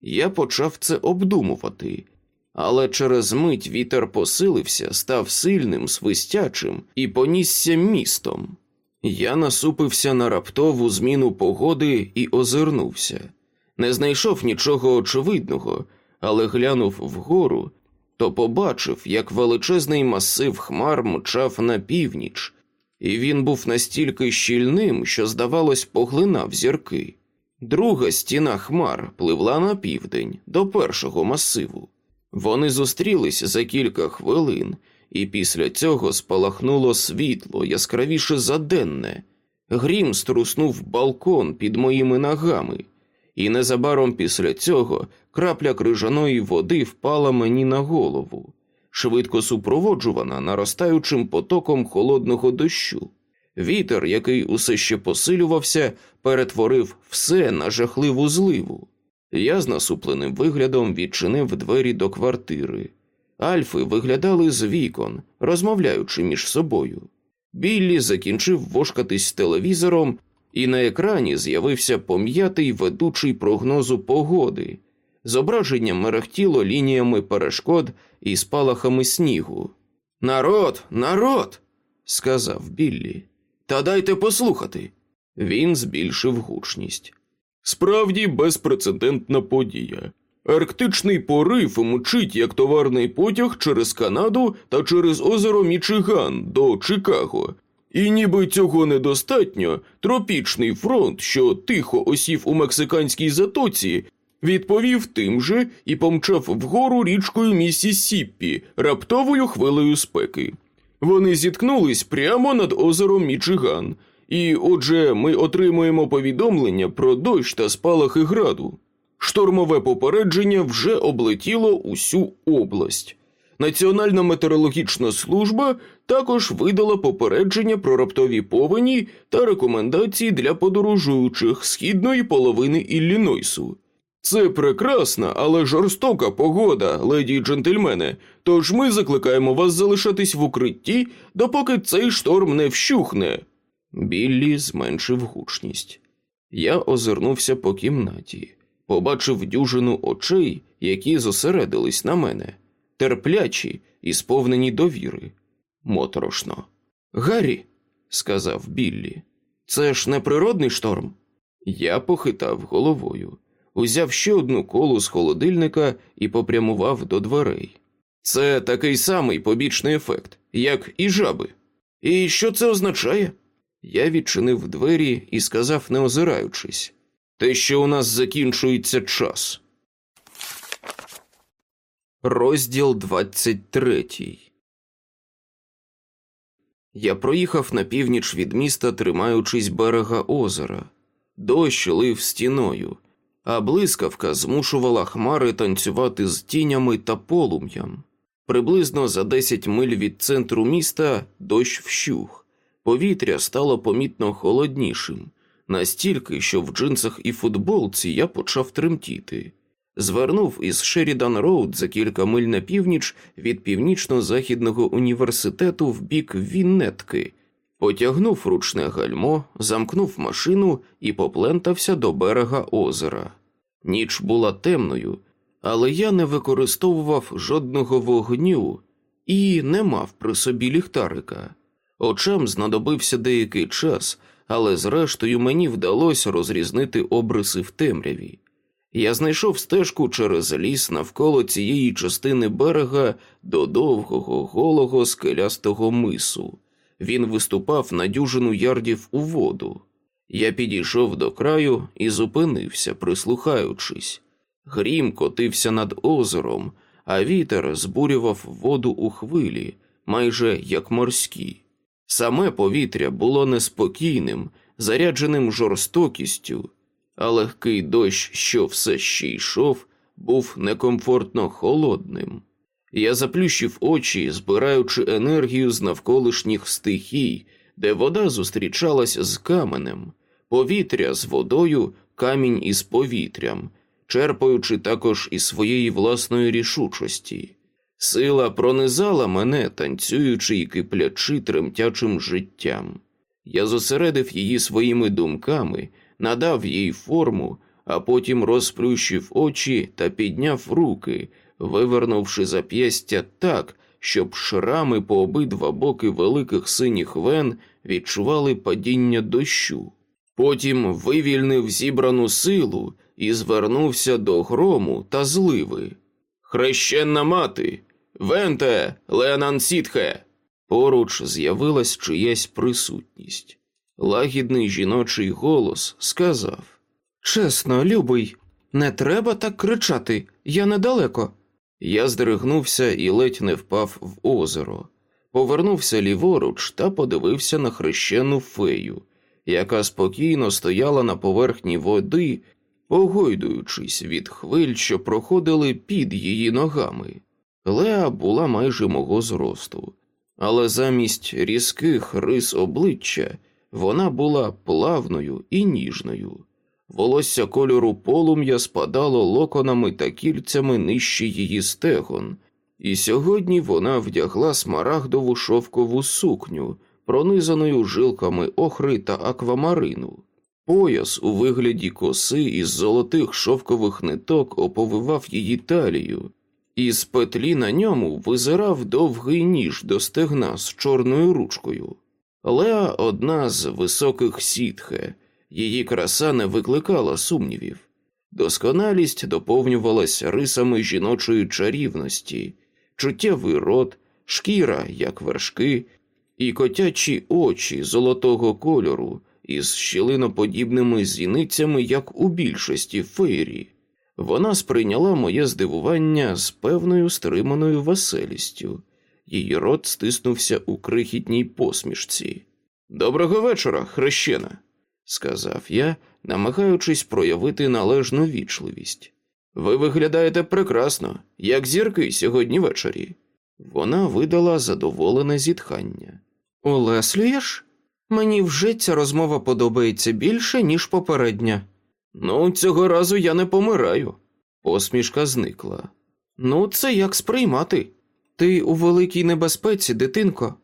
A: Я почав це обдумувати, але через мить вітер посилився, став сильним, свистячим і понісся містом. Я насупився на раптову зміну погоди і озирнувся. Не знайшов нічого очевидного, але глянув вгору, то побачив, як величезний масив хмар мчав на північ, і він був настільки щільним, що, здавалось, поглинав зірки. Друга стіна хмар пливла на південь до першого масиву. Вони зустрілись за кілька хвилин, і після цього спалахнуло світло яскравіше за денне. Грім струснув балкон під моїми ногами, і незабаром після цього крапля крижаної води впала мені на голову, швидко супроводжувана наростаючим потоком холодного дощу. Вітер, який усе ще посилювався, перетворив все на жахливу зливу. Я з насупленим виглядом відчинив двері до квартири. Альфи виглядали з вікон, розмовляючи між собою. Біллі закінчив вошкатись телевізором, і на екрані з'явився пом'ятий ведучий прогнозу погоди. Зображення мерехтіло лініями перешкод і спалахами снігу. Народ, народ, сказав Біллі. Та дайте послухати. Він збільшив гучність. Справді безпрецедентна подія. Арктичний порив мчить як товарний потяг через Канаду та через озеро Мічиган до Чикаго. І ніби цього недостатньо, тропічний фронт, що тихо осів у мексиканській затоці, відповів тим же і помчав вгору річкою Міссісіппі раптовою хвилею спеки. Вони зіткнулись прямо над озером Мічиган, і отже, ми отримуємо повідомлення про дощ та спалахи граду. Штормове попередження вже облетіло усю область. Національна метеорологічна служба також видала попередження про раптові повені та рекомендації для подорожуючих східної половини Іллінойсу. Це прекрасна, але жорстока погода, леді й джентльмени, тож ми закликаємо вас залишатись в укритті, допоки цей шторм не вщухне. Біллі зменшив гучність. Я озирнувся по кімнаті, побачив дюжину очей, які зосередились на мене, терплячі і сповнені довіри. Моторошно. Гаррі, сказав Біллі, це ж не природний шторм. Я похитав головою, узяв ще одну колу з холодильника і попрямував до дверей. Це такий самий побічний ефект, як і жаби. І що це означає? Я відчинив двері і сказав, не озираючись, те, що у нас закінчується час. Розділ 23 Я проїхав на північ від міста, тримаючись берега озера. Дощ лив стіною, а блискавка змушувала хмари танцювати з тінями та полум'ям. Приблизно за 10 миль від центру міста дощ вщух. Повітря стало помітно холоднішим, настільки, що в джинсах і футболці я почав тремтіти. Звернув із Шерідан Роуд за кілька миль на північ від північно-західного університету в бік Віннетки, потягнув ручне гальмо, замкнув машину і поплентався до берега озера. Ніч була темною, але я не використовував жодного вогню і не мав при собі ліхтарика. Очам знадобився деякий час, але зрештою мені вдалося розрізнити обриси в темряві. Я знайшов стежку через ліс навколо цієї частини берега до довгого, голого скелястого мису. Він виступав на дюжину ярдів у воду. Я підійшов до краю і зупинився, прислухаючись. Грім котився над озером, а вітер збурював воду у хвилі, майже як морські. Саме повітря було неспокійним, зарядженим жорстокістю, а легкий дощ, що все ще йшов, був некомфортно холодним. Я заплющив очі, збираючи енергію з навколишніх стихій, де вода зустрічалась з каменем, повітря з водою, камінь із повітрям, черпаючи також із своєї власної рішучості. Сила пронизала мене, танцюючи і киплячи тремтячим життям. Я зосередив її своїми думками, надав їй форму, а потім розплющив очі та підняв руки, вивернувши зап'ястя так, щоб шрами по обидва боки великих синіх вен відчували падіння дощу. Потім вивільнив зібрану силу і звернувся до грому та зливи. Хрещенна мати, венте, Ленан Сітхе. Поруч з'явилась чиясь присутність. Лагідний жіночий голос сказав Чесно, любий, не треба так кричати, я недалеко. Я здригнувся і ледь не впав в озеро, повернувся ліворуч та подивився на хрещену фею, яка спокійно стояла на поверхні води, погойдуючись від хвиль, що проходили під її ногами. Леа була майже мого зросту, але замість різких рис обличчя вона була плавною і ніжною. Волосся кольору полум'я спадало локонами та кільцями нижче її стегон, і сьогодні вона вдягла смарагдову шовкову сукню, пронизаною жилками охри та аквамарину. Пояс у вигляді коси із золотих шовкових ниток оповивав її талію, і з петлі на ньому визирав довгий ніж до стегна з чорною ручкою. Леа одна з високих сітхе, її краса не викликала сумнівів. Досконалість доповнювалася рисами жіночої чарівності, чуттєвий рот, шкіра, як вершки, і котячі очі золотого кольору із щілиноподібними зіницями, як у більшості фейрі. Вона сприйняла моє здивування з певною стриманою веселістю. Її рот стиснувся у крихітній посмішці. Доброго вечора, хрещена, сказав я, намагаючись проявити належну вічливість. Ви виглядаєте прекрасно, як зірки сьогодні ввечері. Вона видала задоволене зітхання. Олеслюєш? Мені вже ця розмова подобається більше, ніж попередня. Ну, цього разу я не помираю. Посмішка зникла. Ну, це як сприймати. Ти у великій небезпеці, дитинко.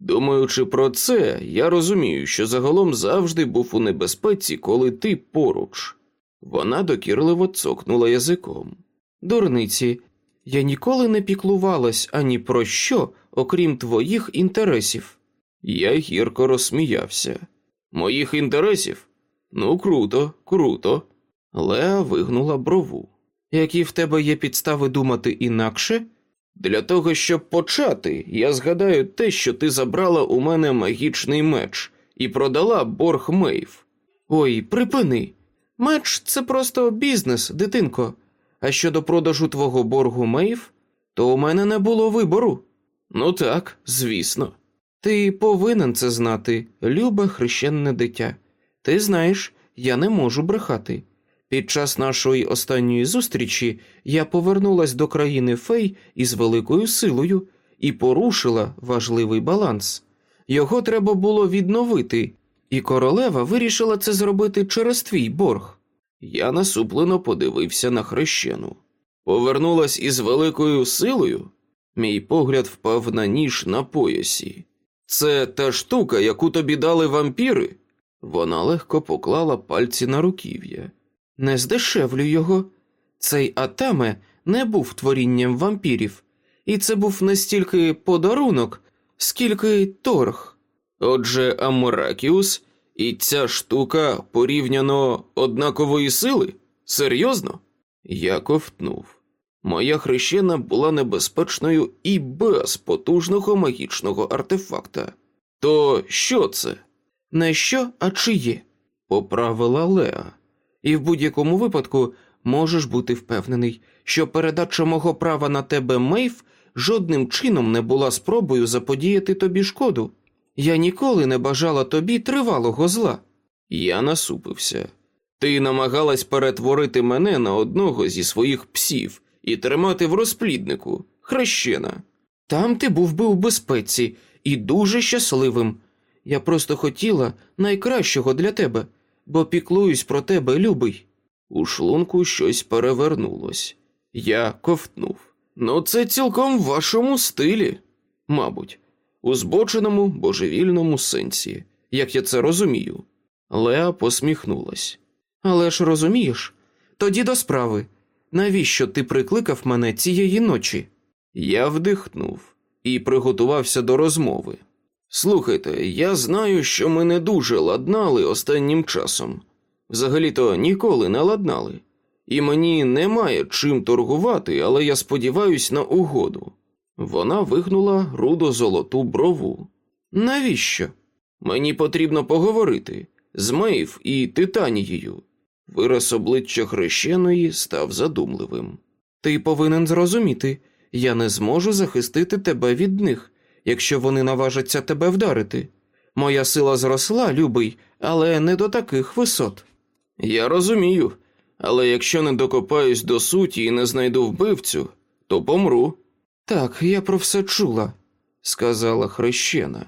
A: Думаючи про це, я розумію, що загалом завжди був у небезпеці, коли ти поруч. Вона докірливо цокнула язиком. Дурниці, я ніколи не піклувалась ані про що, окрім твоїх інтересів. Я гірко розсміявся. Моїх інтересів? Ну, круто, круто. Леа вигнула брову. Які в тебе є підстави думати інакше? Для того, щоб почати, я згадаю те, що ти забрала у мене магічний меч і продала борг Мейв. Ой, припини. Меч це просто бізнес, дитинко. А щодо продажу твого боргу Мейв, то у мене не було вибору. Ну так, звісно. Ти повинен це знати, любе хрещенне дитя. Ти знаєш, я не можу брехати. Під час нашої останньої зустрічі я повернулась до країни фей із великою силою і порушила важливий баланс. Його треба було відновити, і королева вирішила це зробити через твій борг. Я насуплено подивився на хрещену. Повернулась із великою силою. Мій погляд впав на ніж на поясі. Це та штука, яку тобі дали вампіри. Вона легко поклала пальці на руків'я. Не здешевлю його. Цей Атаме не був творінням вампірів, і це був не стільки подарунок, скільки торг. Отже, Амуракіус і ця штука порівняно однакової сили? Серйозно? Я ковтнув. Моя хрещена була небезпечною і без потужного магічного артефакта. То що це? Не що, а чиє? поправила Леа. І в будь-якому випадку
B: можеш бути впевнений, що передача мого права на тебе Мейв жодним чином не була спробою заподіяти тобі шкоду. Я ніколи не бажала тобі тривалого зла.
A: Я насупився. Ти намагалась перетворити мене на одного зі своїх псів і тримати в розпліднику, хрещена.
B: Там ти був би у безпеці і дуже щасливим. Я просто хотіла найкращого для тебе, бо піклуюсь про тебе, любий.
A: У шлунку щось перевернулось. Я ковтнув. Ну, це цілком в вашому стилі, мабуть, у збоченому божевільному сенсі, як я це розумію. Леа посміхнулась.
B: Але ж розумієш, тоді до справи. Навіщо ти прикликав мене цієї ночі?
A: Я вдихнув і приготувався до розмови. Слухайте, я знаю, що ми не дуже ладнали останнім часом. Взагалі-то ніколи не ладнали. І мені немає чим торгувати, але я сподіваюсь на угоду. Вона вигнула рудо золоту брову. Навіщо? Мені потрібно поговорити з Мейв і Титанією. Вираз обличчя хрещеної став задумливим.
B: Ти повинен зрозуміти, я не зможу захистити тебе від них, якщо вони наважаться тебе вдарити. Моя сила зросла, любий, але не до таких висот.
A: Я розумію, але якщо не докопаюсь до суті і не знайду вбивцю, то помру.
B: Так, я про все чула,
A: сказала хрещена,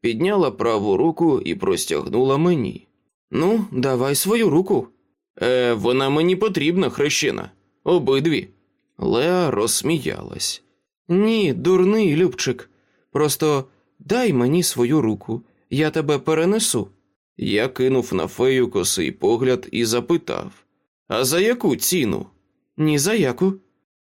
A: підняла праву руку і простягнула мені.
B: Ну, давай свою руку.
A: Е, Вона мені потрібна, хрещена. Обидві. Леа розсміялась.
B: Ні, дурний Любчик. Просто дай мені свою руку, я тебе перенесу.
A: Я кинув на фею косий погляд і запитав А за яку ціну?
B: Ні за яку.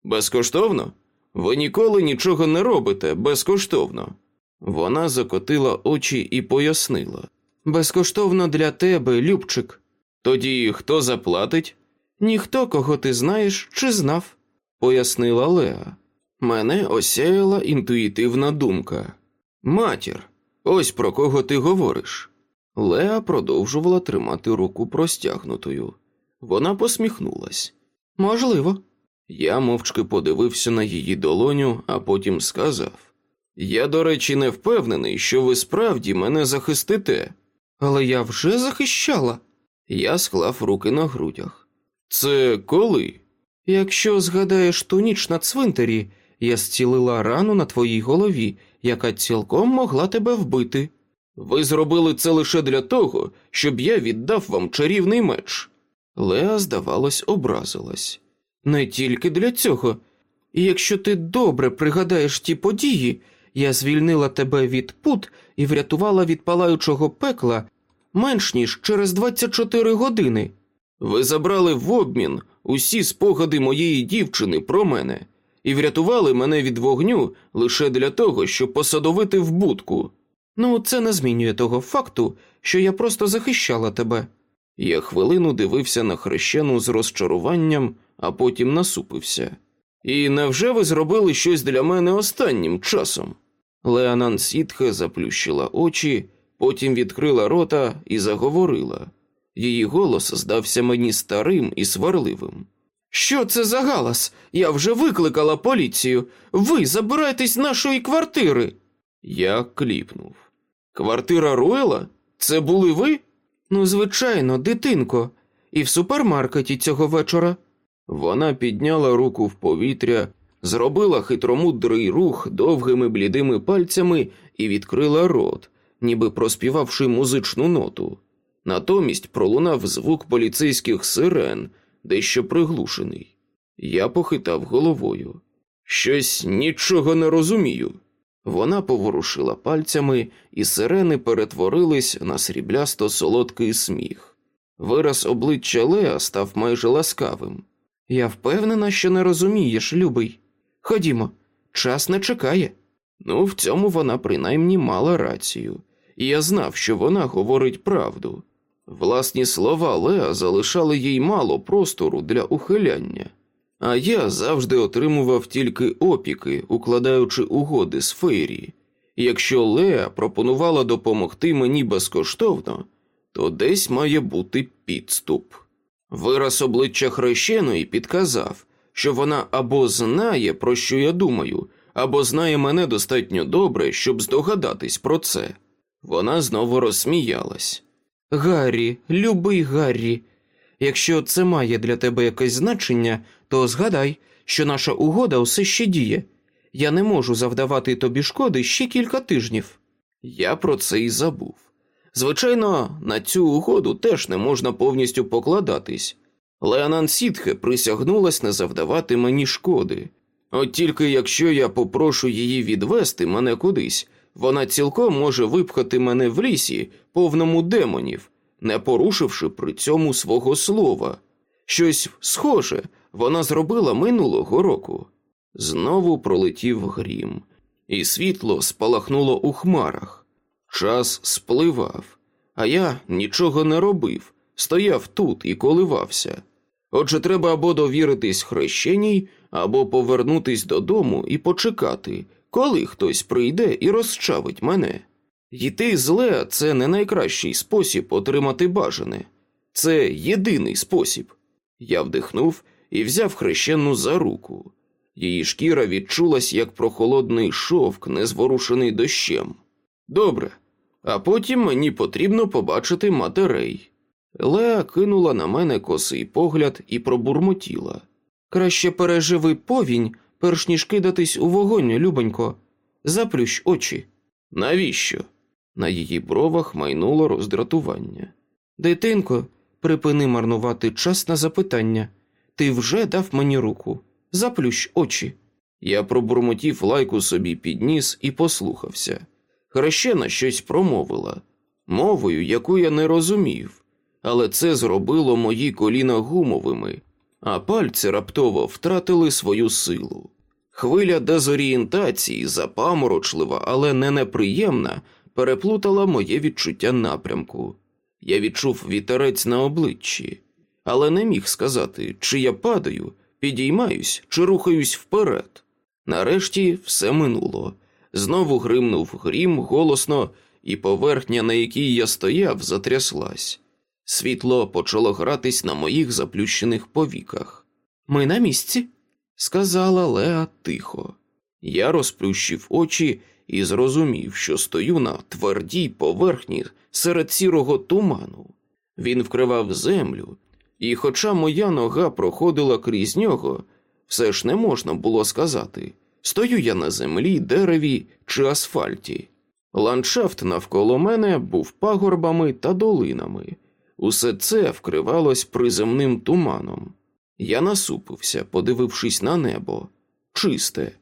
A: Безкоштовно? Ви ніколи нічого не робите безкоштовно. Вона закотила очі і пояснила.
B: Безкоштовно для тебе, Любчик.
A: Тоді хто заплатить?
B: Ніхто, кого ти знаєш чи знав,
A: пояснила Леа. Мене осяяла інтуїтивна думка. Матір, ось про кого ти говориш. Леа продовжувала тримати руку простягнутою. Вона посміхнулась.
B: Можливо.
A: Я мовчки подивився на її долоню, а потім сказав: Я, до речі, не впевнений, що ви справді мене захистите.
B: Але я вже захищала.
A: Я склав руки на грудях. Це коли?
B: Якщо згадаєш ту ніч на цвинтарі, я зцілила рану на твоїй голові, яка цілком могла тебе вбити.
A: Ви зробили це лише для того, щоб я віддав вам чарівний меч. Леа, здавалось, образилась.
B: Не тільки для цього. І якщо ти добре пригадаєш ті події, я звільнила тебе від пут і врятувала від палаючого пекла менш ніж через 24 години.
A: Ви забрали в обмін усі спогади моєї дівчини про мене і врятували мене від вогню лише для того, щоб посадовити в будку.
B: Ну, це не змінює того факту, що я просто захищала тебе.
A: Я хвилину дивився на хрещену з розчаруванням, а потім насупився. І невже ви зробили щось для мене останнім часом? Леонан Сітхе заплющила очі, потім відкрила рота і заговорила. Її голос здався мені старим і сварливим.
B: Що це за галас? Я вже викликала поліцію. Ви забирайтесь нашої квартири.
A: Я кліпнув. Квартира Руела? Це були ви?
B: Ну, звичайно, дитинко, і в супермаркеті цього вечора.
A: Вона підняла руку в повітря, зробила хитромудрий рух довгими блідими пальцями і відкрила рот, ніби проспівавши музичну ноту. Натомість пролунав звук поліцейських сирен, дещо приглушений. Я похитав головою. Щось нічого не розумію. Вона поворушила пальцями, і сирени перетворились на сріблясто солодкий сміх. Вираз обличчя Леа став майже ласкавим.
B: Я впевнена, що не розумієш, любий. Ходімо, час не чекає.
A: Ну, в цьому вона принаймні мала рацію, і я знав, що вона говорить правду. Власні слова Леа залишали їй мало простору для ухиляння, а я завжди отримував тільки опіки, укладаючи угоди з Фейрі. Якщо Леа пропонувала допомогти мені безкоштовно, то десь має бути підступ. Вираз обличчя хрещеної підказав, що вона або знає, про що я думаю, або знає мене достатньо добре, щоб здогадатись про це. Вона знову розсміялась.
B: Гаррі, любий Гаррі, якщо це має для тебе якесь значення, то згадай, що наша угода все ще діє. Я не можу завдавати тобі шкоди ще кілька тижнів.
A: Я про це і забув. Звичайно, на цю угоду теж не можна повністю покладатись. Леонан Сітхе присягнулась не завдавати мені шкоди. От тільки якщо я попрошу її відвести мене кудись, вона цілком може випхати мене в лісі, повному демонів, не порушивши при цьому свого слова. Щось схоже вона зробила минулого року. Знову пролетів грім, і світло спалахнуло у хмарах. Час спливав, а я нічого не робив, стояв тут і коливався. Отже, треба або довіритись хрещеній, або повернутись додому і почекати, коли хтось прийде і розчавить мене. Йти зле це не найкращий спосіб отримати бажане, це єдиний спосіб. Я вдихнув і взяв хрещену за руку. Її шкіра відчулась як прохолодний шовк, незворушений дощем. Добре, а потім мені потрібно побачити матерей. Леа кинула на мене косий погляд і пробурмотіла.
B: Краще переживи повінь, перш ніж кидатись у вогонь, любонько. Заплющ очі.
A: Навіщо? На її бровах майнуло роздратування.
B: Дитинко, припини марнувати час на запитання. Ти вже дав мені руку. Заплющ очі.
A: Я пробурмотів лайку собі під ніс і послухався. Хрещена щось промовила, мовою, яку я не розумів, але це зробило мої коліна гумовими, а пальці раптово втратили свою силу. Хвиля дезорієнтації, запаморочлива, але не неприємна, переплутала моє відчуття напрямку. Я відчув вітерець на обличчі, але не міг сказати, чи я падаю, підіймаюсь, чи рухаюсь вперед. Нарешті все минуло. Знову гримнув грім голосно, і поверхня, на якій я стояв, затряслась. Світло почало гратись на моїх заплющених повіках.
B: Ми на місці,
A: сказала Леа тихо. Я розплющив очі і зрозумів, що стою на твердій поверхні серед сірого туману. Він вкривав землю, і, хоча моя нога проходила крізь нього, все ж не можна було сказати, стою я на землі, дереві чи асфальті. Ландшафт навколо мене був пагорбами та долинами. Усе це вкривалось приземним туманом. Я насупився, подивившись на небо чисте.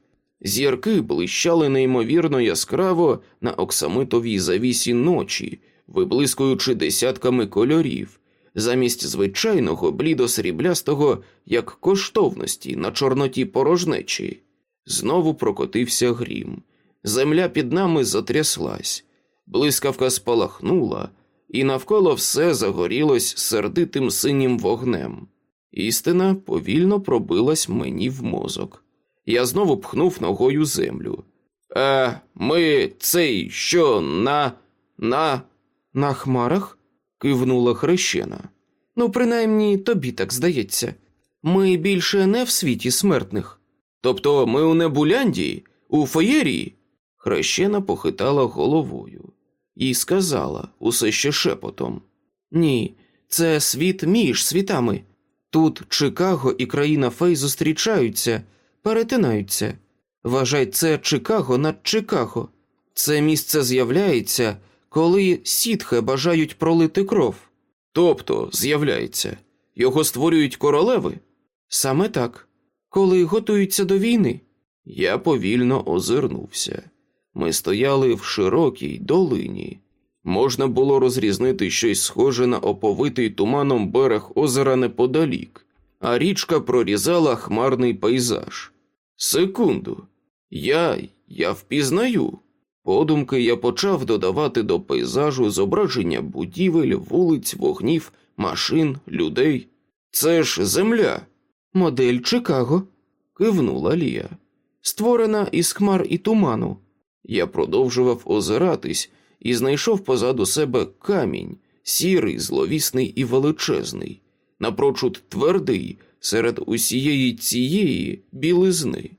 A: Зірки блищали неймовірно яскраво на оксамитовій завісі ночі, виблискуючи десятками кольорів, замість звичайного блідосріблястого, як коштовності на чорноті порожнечі. Знову прокотився грім. Земля під нами затряслась, блискавка спалахнула, і навколо все загорілось сердитим синім вогнем. Істина повільно пробилась мені в мозок. Я знову пхнув ногою землю. Е, ми цей що на. на.
B: на хмарах?
A: кивнула хрещена.
B: Ну, принаймні тобі так здається. Ми більше не в світі смертних.
A: Тобто ми у Небуляндії, у феєрії? Хрещена похитала головою і сказала усе ще шепотом.
B: Ні, це світ між світами. Тут Чикаго і країна Фей зустрічаються, перетинаються. Вважай, це Чикаго над Чикаго. Це місце з'являється, коли сітхи бажають пролити кров.
A: Тобто з'являється, його створюють королеви?
B: Саме так, коли готуються до війни.
A: Я повільно озирнувся. Ми стояли в широкій долині. Можна було розрізнити щось схоже на оповитий туманом берег озера неподалік, а річка прорізала хмарний пейзаж. Секунду, я я впізнаю. Подумки я почав додавати до пейзажу зображення будівель, вулиць, вогнів, машин, людей. Це ж земля.
B: Модель Чикаго,
A: кивнула Лія.
B: Створена із хмар і туману.
A: Я продовжував озиратись і знайшов позаду себе камінь, сірий, зловісний і величезний, напрочуд твердий серед усієї цієї білизни.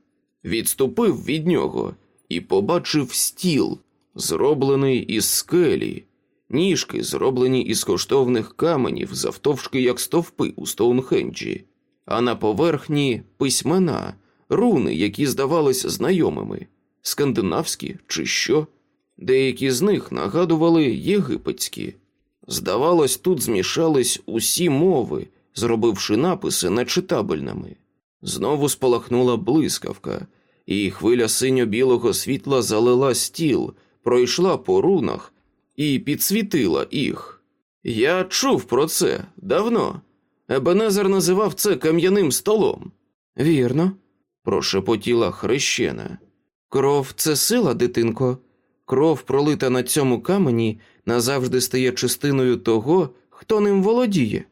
A: Відступив від нього і побачив стіл, зроблений із скелі, ніжки, зроблені із коштовних каменів, завтовшки як стовпи у Стоунхенджі, а на поверхні письмена, руни, які здавались знайомими, скандинавські чи що. Деякі з них нагадували єгипетські. Здавалось, тут змішались усі мови, зробивши написи нечитабельними. Знову спалахнула блискавка, і хвиля синьо-білого світла залила стіл, пройшла по рунах і підсвітила їх. Я чув про це давно. Ебенезер називав це кам'яним столом.
B: Вірно,
A: прошепотіла хрещена.
B: Кров це сила, дитинко. Кров, пролита на цьому камені, назавжди стає частиною того, хто ним володіє.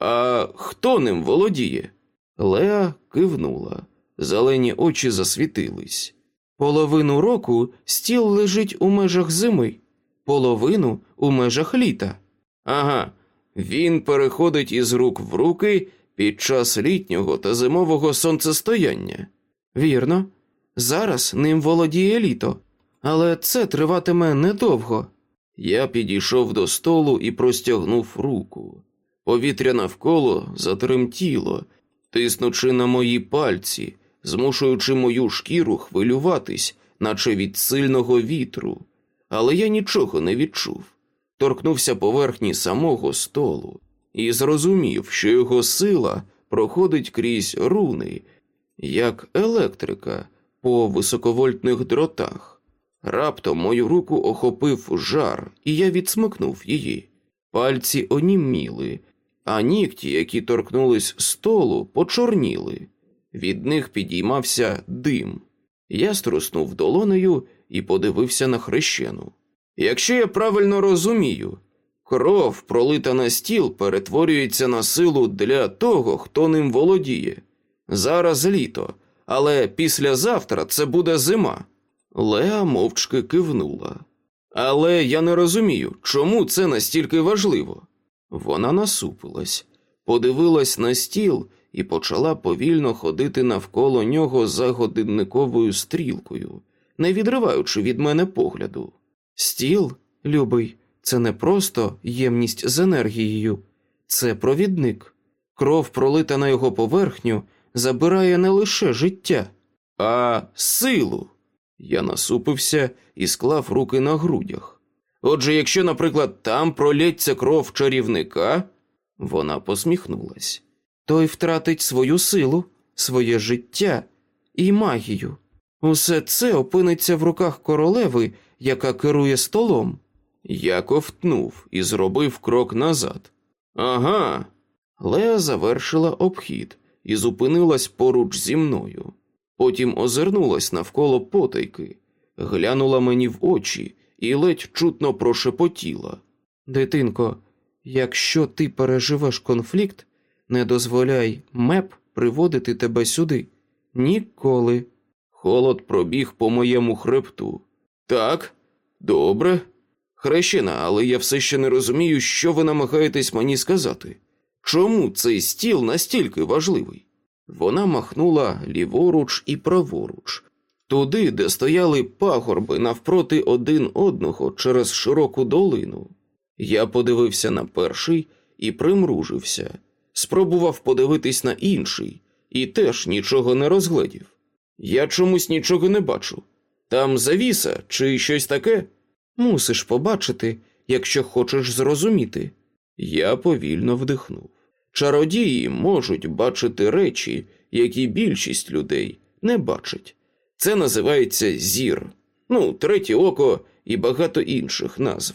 A: А хто ним володіє? Леа кивнула. Зелені очі засвітились.
B: Половину року стіл лежить у межах зими, половину у межах літа.
A: Ага, він переходить із рук в руки під час літнього та зимового сонцестояння.
B: Вірно, зараз ним володіє літо, але це триватиме недовго.
A: Я підійшов до столу і простягнув руку. Повітря навколо затремтіло, тиснучи на мої пальці, змушуючи мою шкіру хвилюватись, наче від сильного вітру, але я нічого не відчув. Торкнувся поверхні самого столу і зрозумів, що його сила проходить крізь руни, як електрика по високовольтних дротах. Раптом мою руку охопив жар, і я відсмикнув її. Пальці оніміли, а нігті, які торкнулись столу, почорніли. Від них підіймався дим. Я струснув долонею і подивився на хрещену. Якщо я правильно розумію, кров, пролита на стіл, перетворюється на силу для того, хто ним володіє. Зараз літо, але післязавтра це буде зима. Леа мовчки кивнула. Але я не розумію, чому це настільки важливо. Вона насупилась, подивилась на стіл і почала повільно ходити навколо нього за годинниковою стрілкою, не відриваючи від мене погляду.
B: Стіл, любий, це не просто ємність з енергією, це провідник. Кров, пролита на його поверхню, забирає не лише життя,
A: а силу. Я насупився і склав руки на грудях. Отже, якщо, наприклад, там пролється кров чарівника, вона посміхнулась.
B: Той втратить свою силу, своє життя і магію. Усе це опиниться в руках королеви, яка керує столом.
A: Я ковтнув і зробив крок назад. Ага. Леа завершила обхід і зупинилась поруч зі мною. Потім озирнулась навколо потайки, глянула мені в очі і ледь чутно прошепотіла.
B: Дитинко, якщо ти переживеш конфлікт, не дозволяй меп приводити тебе сюди. Ніколи.
A: Холод пробіг по моєму хребту. Так, добре. Хрещена, але я все ще не розумію, що ви намагаєтесь мені сказати. Чому цей стіл настільки важливий? Вона махнула ліворуч і праворуч, туди, де стояли пагорби навпроти один одного через широку долину. Я подивився на перший і примружився, спробував подивитись на інший і теж нічого не розгледів. Я чомусь нічого не бачу. Там завіса чи щось таке?
B: Мусиш побачити, якщо хочеш зрозуміти.
A: Я повільно вдихнув. Чародії можуть бачити речі, які більшість людей не бачать. Це називається зір, ну, третє око і багато інших назв.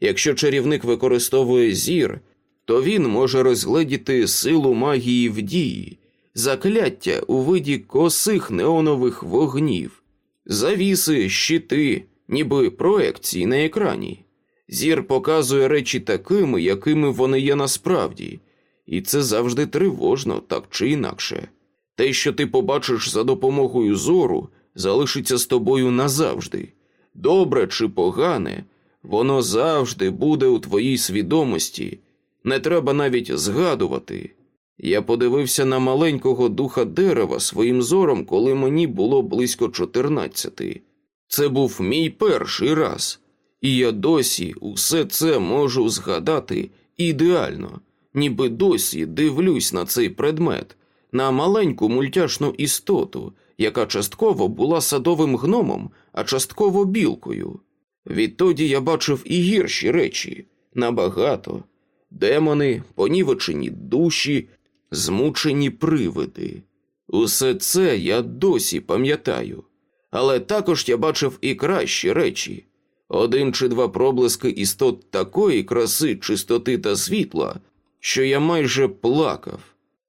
A: Якщо чарівник використовує зір, то він може розгледіти силу магії в дії, закляття у виді косих неонових вогнів, завіси, щити, ніби проекції на екрані. Зір показує речі такими, якими вони є насправді, і це завжди тривожно, так чи інакше. Те, що ти побачиш за допомогою зору, залишиться з тобою назавжди. Добре чи погане, воно завжди буде у твоїй свідомості. Не треба навіть згадувати, Я подивився на маленького духа дерева своїм зором, коли мені було близько чотирнадцяти. Це був мій перший раз, і я досі усе це можу згадати ідеально, ніби досі дивлюсь на цей предмет, на маленьку мультяшну істоту, яка частково була садовим гномом, а частково білкою. Відтоді я бачив і гірші речі набагато демони, понівечені душі, змучені привиди. Усе це я досі пам'ятаю. Але також я бачив і кращі речі один чи два проблиски істот такої краси, чистоти та світла, що я майже плакав.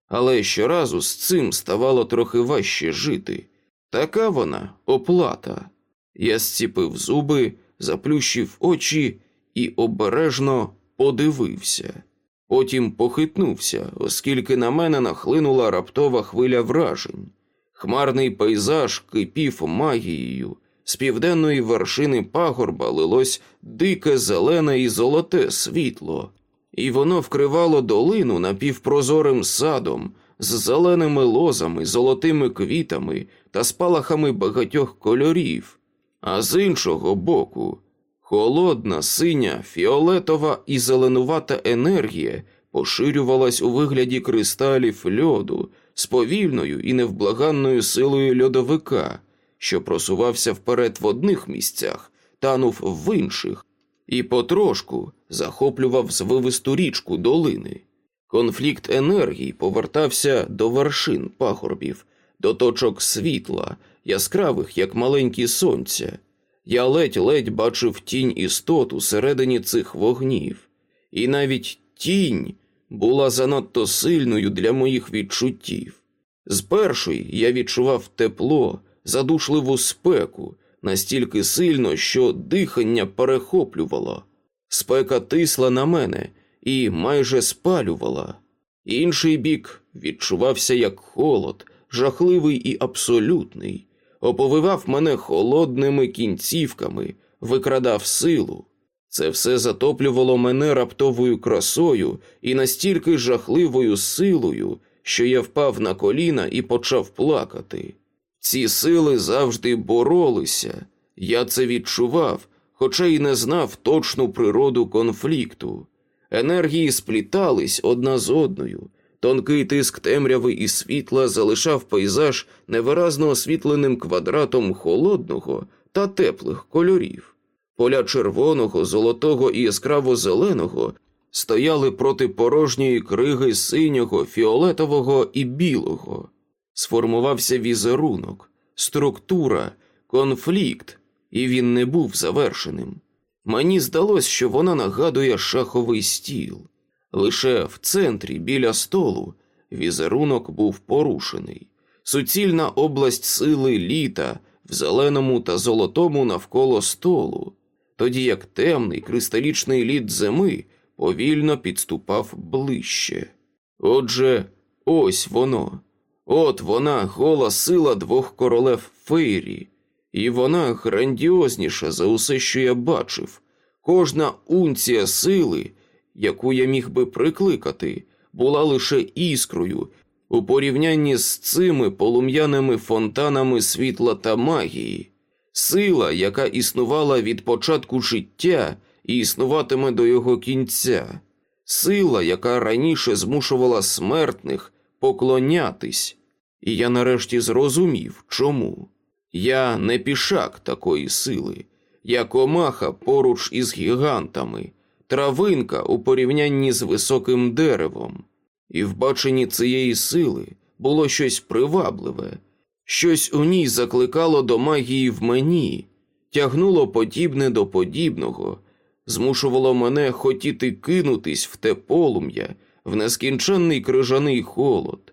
A: Але щоразу з цим ставало трохи важче жити. Така вона оплата. Я зціпив зуби, заплющив очі і обережно подивився. Потім похитнувся, оскільки на мене нахлинула раптова хвиля вражень. Хмарний пейзаж кипів магією, з південної вершини пагорба лилось дике зелене і золоте світло, і воно вкривало долину напівпрозорим садом з зеленими лозами, золотими квітами та спалахами багатьох кольорів, а з іншого боку Холодна, синя, фіолетова і зеленувата енергія поширювалась у вигляді кристалів льоду з повільною і невблаганною силою льодовика, що просувався вперед в одних місцях, танув в інших, і потрошку захоплював звивисту річку долини. Конфлікт енергії повертався до вершин пагорбів, до точок світла, яскравих, як маленькі сонця. Я ледь-ледь бачив тінь істот усередині цих вогнів, і навіть тінь була занадто сильною для моїх відчуттів. З першої я відчував тепло, задушливу спеку настільки сильно, що дихання перехоплювало. Спека тисла на мене і майже спалювала. Інший бік відчувався як холод, жахливий і абсолютний оповивав мене холодними кінцівками, викрадав силу. Це все затоплювало мене раптовою красою і настільки жахливою силою, що я впав на коліна і почав плакати. Ці сили завжди боролися, я це відчував, хоча й не знав точну природу конфлікту. Енергії сплітались одна з одною, Тонкий тиск темряви і світла залишав пейзаж невиразно освітленим квадратом холодного та теплих кольорів. Поля червоного, золотого і яскраво зеленого стояли проти порожньої криги синього, фіолетового і білого. Сформувався візерунок, структура, конфлікт, і він не був завершеним. Мені здалось, що вона нагадує шаховий стіл. Лише в центрі біля столу візерунок був порушений. Суцільна область сили літа в зеленому та золотому навколо столу, тоді як темний кристалічний лід зими повільно підступав ближче. Отже, ось воно, от вона гола сила двох королев Фейрі, і вона грандіозніша за усе, що я бачив. Кожна унція сили яку я міг би прикликати, була лише іскрою у порівнянні з цими полум'яними фонтанами світла та магії, сила, яка існувала від початку життя і існуватиме до його кінця, сила, яка раніше змушувала смертних поклонятись, і я нарешті зрозумів, чому. Я не пішак такої сили, я комаха поруч із гігантами, травинка у порівнянні з високим деревом, і в баченні цієї сили було щось привабливе, щось у ній закликало до магії в мені, тягнуло подібне до подібного, змушувало мене хотіти кинутись в те полум'я, в нескінченний крижаний холод.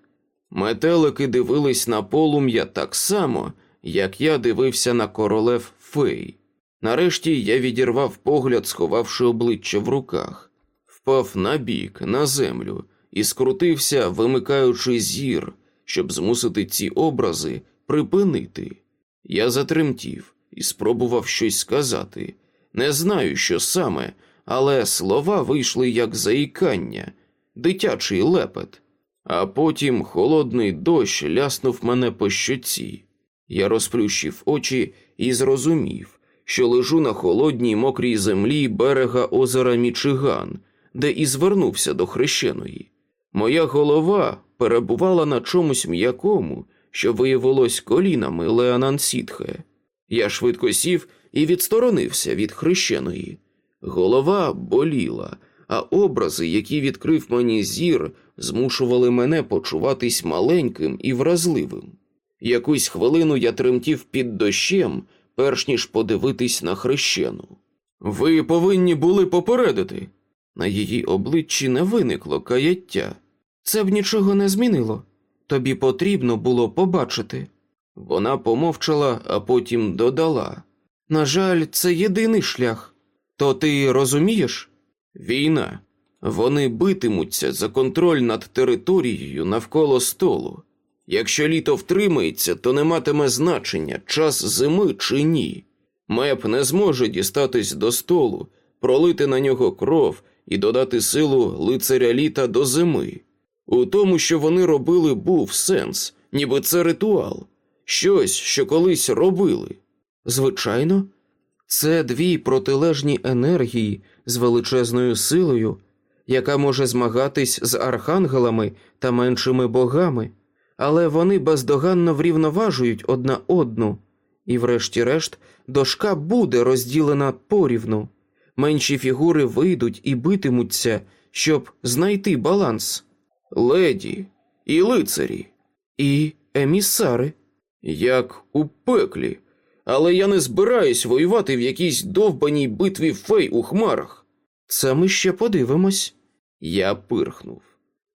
A: Метелики дивились на полум'я так само, як я дивився на королев фей. Нарешті я відірвав погляд, сховавши обличчя в руках, впав на бік, на землю і скрутився, вимикаючи зір, щоб змусити ці образи припинити. Я затремтів і спробував щось сказати. Не знаю, що саме, але слова вийшли як заїкання, дитячий лепет. А потім холодний дощ ляснув мене по щоці. Я розплющив очі і зрозумів, що лежу на холодній мокрій землі берега озера Мічиган, де і звернувся до хрещеної. Моя голова перебувала на чомусь м'якому, що виявилось колінами Леонан Сітхе. Я швидко сів і відсторонився від хрещеної. Голова боліла, а образи, які відкрив мені зір, змушували мене почуватись маленьким і вразливим. Якусь хвилину я тремтів під дощем, перш ніж подивитись на хрещену. Ви повинні були попередити. На її обличчі не виникло каяття.
B: Це б нічого не змінило. Тобі потрібно було побачити.
A: Вона помовчала, а потім додала.
B: На жаль, це єдиний шлях. То ти розумієш?
A: Війна. Вони битимуться за контроль над територією навколо столу. Якщо літо втримається, то не матиме значення, час зими чи ні. Меп не зможе дістатись до столу, пролити на нього кров і додати силу лицаря літа до зими. У тому, що вони робили, був сенс, ніби це ритуал, щось, що колись робили.
B: Звичайно, це дві протилежні енергії з величезною силою, яка може змагатись з архангелами та меншими богами, але вони бездоганно врівноважують одна одну, і, врешті-решт, дошка буде розділена порівну. Менші фігури вийдуть і битимуться, щоб знайти баланс.
A: Леді і лицарі,
B: і емісари.
A: Як у пеклі, але я не збираюсь воювати в якійсь довбаній битві фей у хмарах.
B: Це ми ще подивимось.
A: Я пирхнув.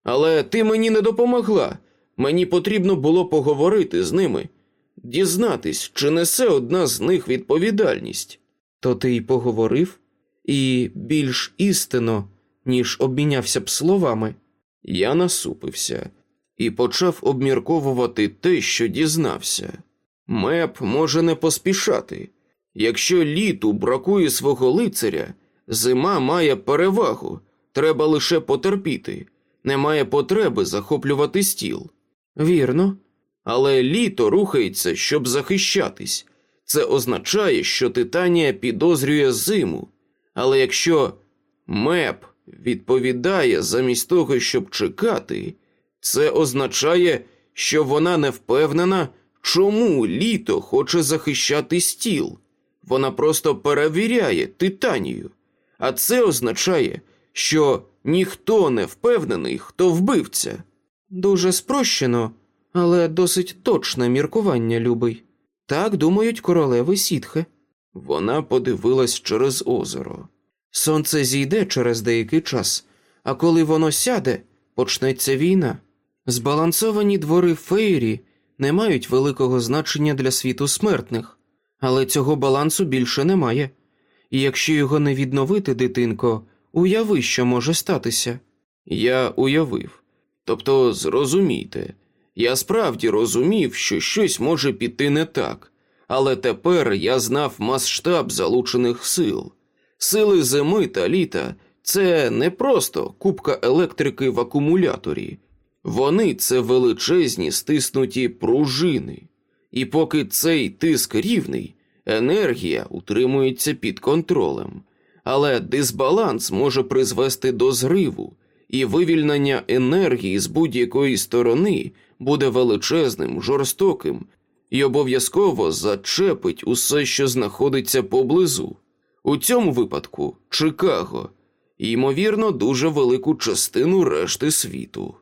A: Але ти мені не допомогла. Мені потрібно було поговорити з ними, дізнатись, чи несе одна з них відповідальність.
B: То ти й поговорив, і більш істинно, ніж обмінявся б словами.
A: Я насупився і почав обмірковувати те, що дізнався. Меп може не поспішати. Якщо літу бракує свого лицаря, зима має перевагу, треба лише потерпіти, немає потреби захоплювати стіл.
B: Вірно.
A: Але літо рухається, щоб захищатись. Це означає, що Титанія підозрює зиму. Але якщо меп відповідає замість того, щоб чекати, це означає, що вона не впевнена, чому літо хоче захищати стіл. Вона просто перевіряє Титанію. А це означає, що ніхто не впевнений, хто вбивця.
B: Дуже спрощено, але досить точне міркування, любий. Так думають королеви сітхи.
A: Вона подивилась через озеро.
B: Сонце зійде через деякий час, а коли воно сяде, почнеться війна. Збалансовані двори фейрі не мають великого значення для світу смертних, але цього балансу більше немає. І якщо його не відновити, дитинко, уяви, що може статися.
A: Я уявив. Тобто, зрозумійте, я справді розумів, що щось може піти не так, але тепер я знав масштаб залучених сил. Сили зими та літа це не просто купка електрики в акумуляторі, вони це величезні стиснуті пружини. І поки цей тиск рівний, енергія утримується під контролем, але дисбаланс може призвести до зриву, і вивільнення енергії з будь-якої сторони буде величезним, жорстоким і обов'язково зачепить усе, що знаходиться поблизу. У цьому випадку Чикаго, і, ймовірно, дуже велику частину решти світу.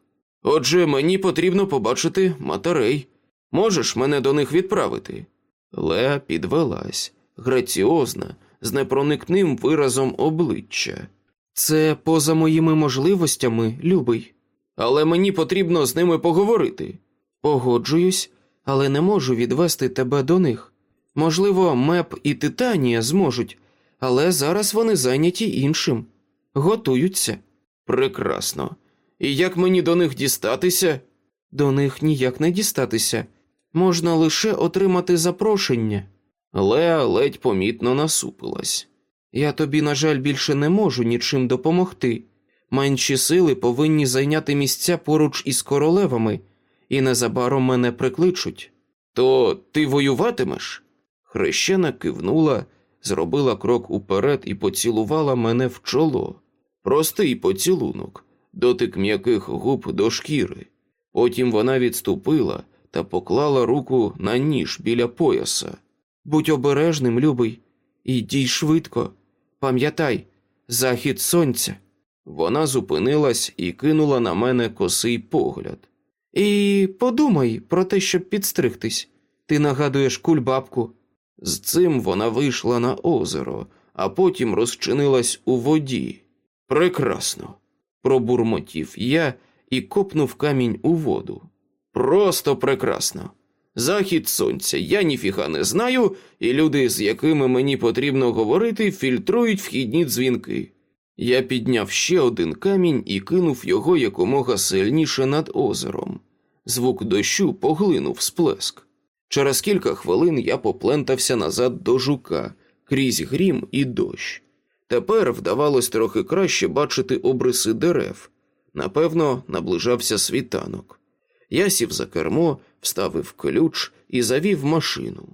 A: Отже, мені потрібно побачити матерей. Можеш мене до них відправити? Леа підвелась, граціозна, з непроникним виразом обличчя.
B: Це поза моїми можливостями, любий.
A: Але мені потрібно з ними поговорити.
B: Погоджуюсь, але не можу відвести тебе до них. Можливо, Меп і Титанія зможуть, але зараз вони зайняті іншим. Готуються.
A: Прекрасно. І як мені до них дістатися?
B: До них ніяк не дістатися. Можна лише отримати запрошення.
A: Леа ледь помітно насупилась.
B: Я тобі, на жаль, більше не можу нічим допомогти. Менші сили повинні зайняти місця поруч із королевами, і незабаром мене прикличуть.
A: То ти воюватимеш? Хрещена кивнула, зробила крок уперед і поцілувала мене в чоло. Простий поцілунок, дотик м'яких губ до шкіри. Потім вона відступила та поклала руку на ніж біля пояса.
B: Будь обережним, любий, і дій швидко. Пам'ятай, захід сонця.
A: Вона зупинилась і кинула на мене косий погляд.
B: І подумай про те, щоб підстригтись. Ти нагадуєш кульбабку.
A: З цим вона вийшла на озеро, а потім розчинилась у воді. Прекрасно. Пробурмотів я і копнув камінь у воду. Просто прекрасно. Захід сонця, я ніфіга не знаю, і люди, з якими мені потрібно говорити, фільтрують вхідні дзвінки. Я підняв ще один камінь і кинув його якомога сильніше над озером. Звук дощу поглинув сплеск. Через кілька хвилин я поплентався назад до жука крізь грім і дощ. Тепер вдавалось трохи краще бачити обриси дерев. Напевно, наближався світанок. Я сів за кермо, вставив ключ і завів машину.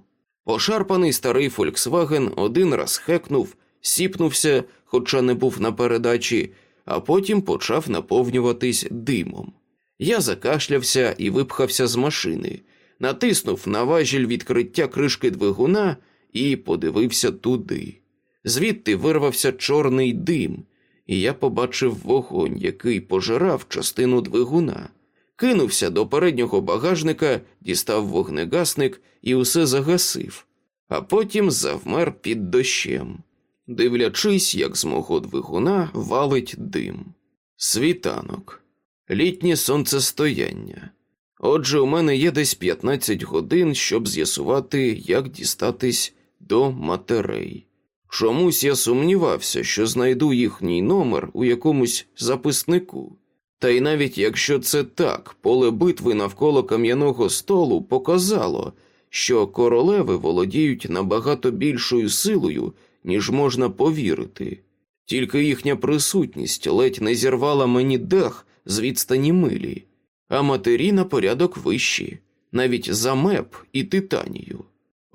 A: Пошарпаний старий Фольксваген один раз хекнув, сіпнувся, хоча не був на передачі, а потім почав наповнюватись димом. Я закашлявся і випхався з машини, натиснув на важіль відкриття кришки двигуна і подивився туди. Звідти вирвався чорний дим, і я побачив вогонь, який пожирав частину двигуна. Кинувся до переднього багажника, дістав вогнегасник і усе загасив, а потім завмер під дощем, дивлячись, як з мого двигуна валить дим. Світанок, літнє сонцестояння. Отже, у мене є десь 15 годин, щоб з'ясувати, як дістатись до матерей. Чомусь я сумнівався, що знайду їхній номер у якомусь записнику. Та й навіть якщо це так, поле битви навколо кам'яного столу показало, що королеви володіють набагато більшою силою, ніж можна повірити, тільки їхня присутність ледь не зірвала мені дах з відстані милі, а матері на порядок вищі, навіть за меп і титанію.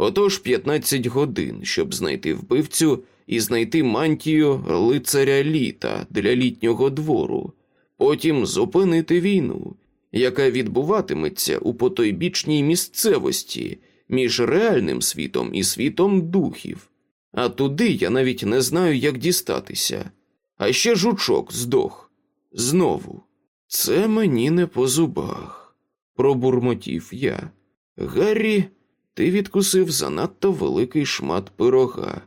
A: Отож 15 годин, щоб знайти вбивцю і знайти мантію лицаря літа для літнього двору, потім зупинити війну, яка відбуватиметься у потойбічній місцевості між реальним світом і світом духів. А туди я навіть не знаю, як дістатися. А ще жучок здох. Знову. Це мені не по зубах, пробурмотів я. Гаррі. Ти відкусив занадто великий шмат пирога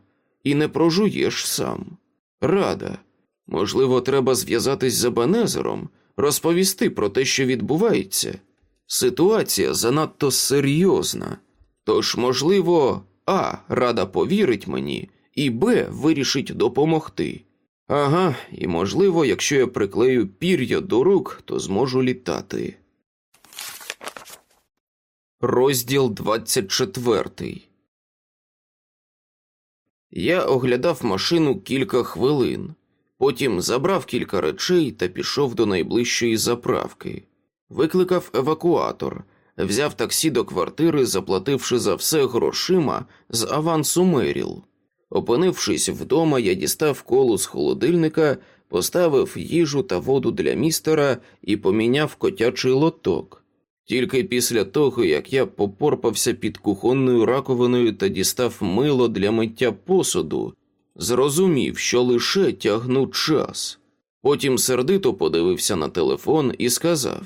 A: і не прожуєш сам. Рада. Можливо, треба зв'язатись з Абанезером, розповісти про те, що відбувається. Ситуація занадто серйозна. Тож, можливо, А. Рада повірить мені, і Б. вирішить допомогти. Ага, і можливо, якщо я приклею пір'я до рук, то зможу літати. Розділ 24 Я оглядав машину кілька хвилин, потім забрав кілька речей та пішов до найближчої заправки. Викликав евакуатор, взяв таксі до квартири, заплативши за все грошима з авансу Меріл. Опинившись вдома, я дістав колу з холодильника, поставив їжу та воду для містера і поміняв котячий лоток. Тільки після того, як я попорпався під кухонною раковиною та дістав мило для миття посуду, зрозумів, що лише тягну час. Потім сердито подивився на телефон і сказав: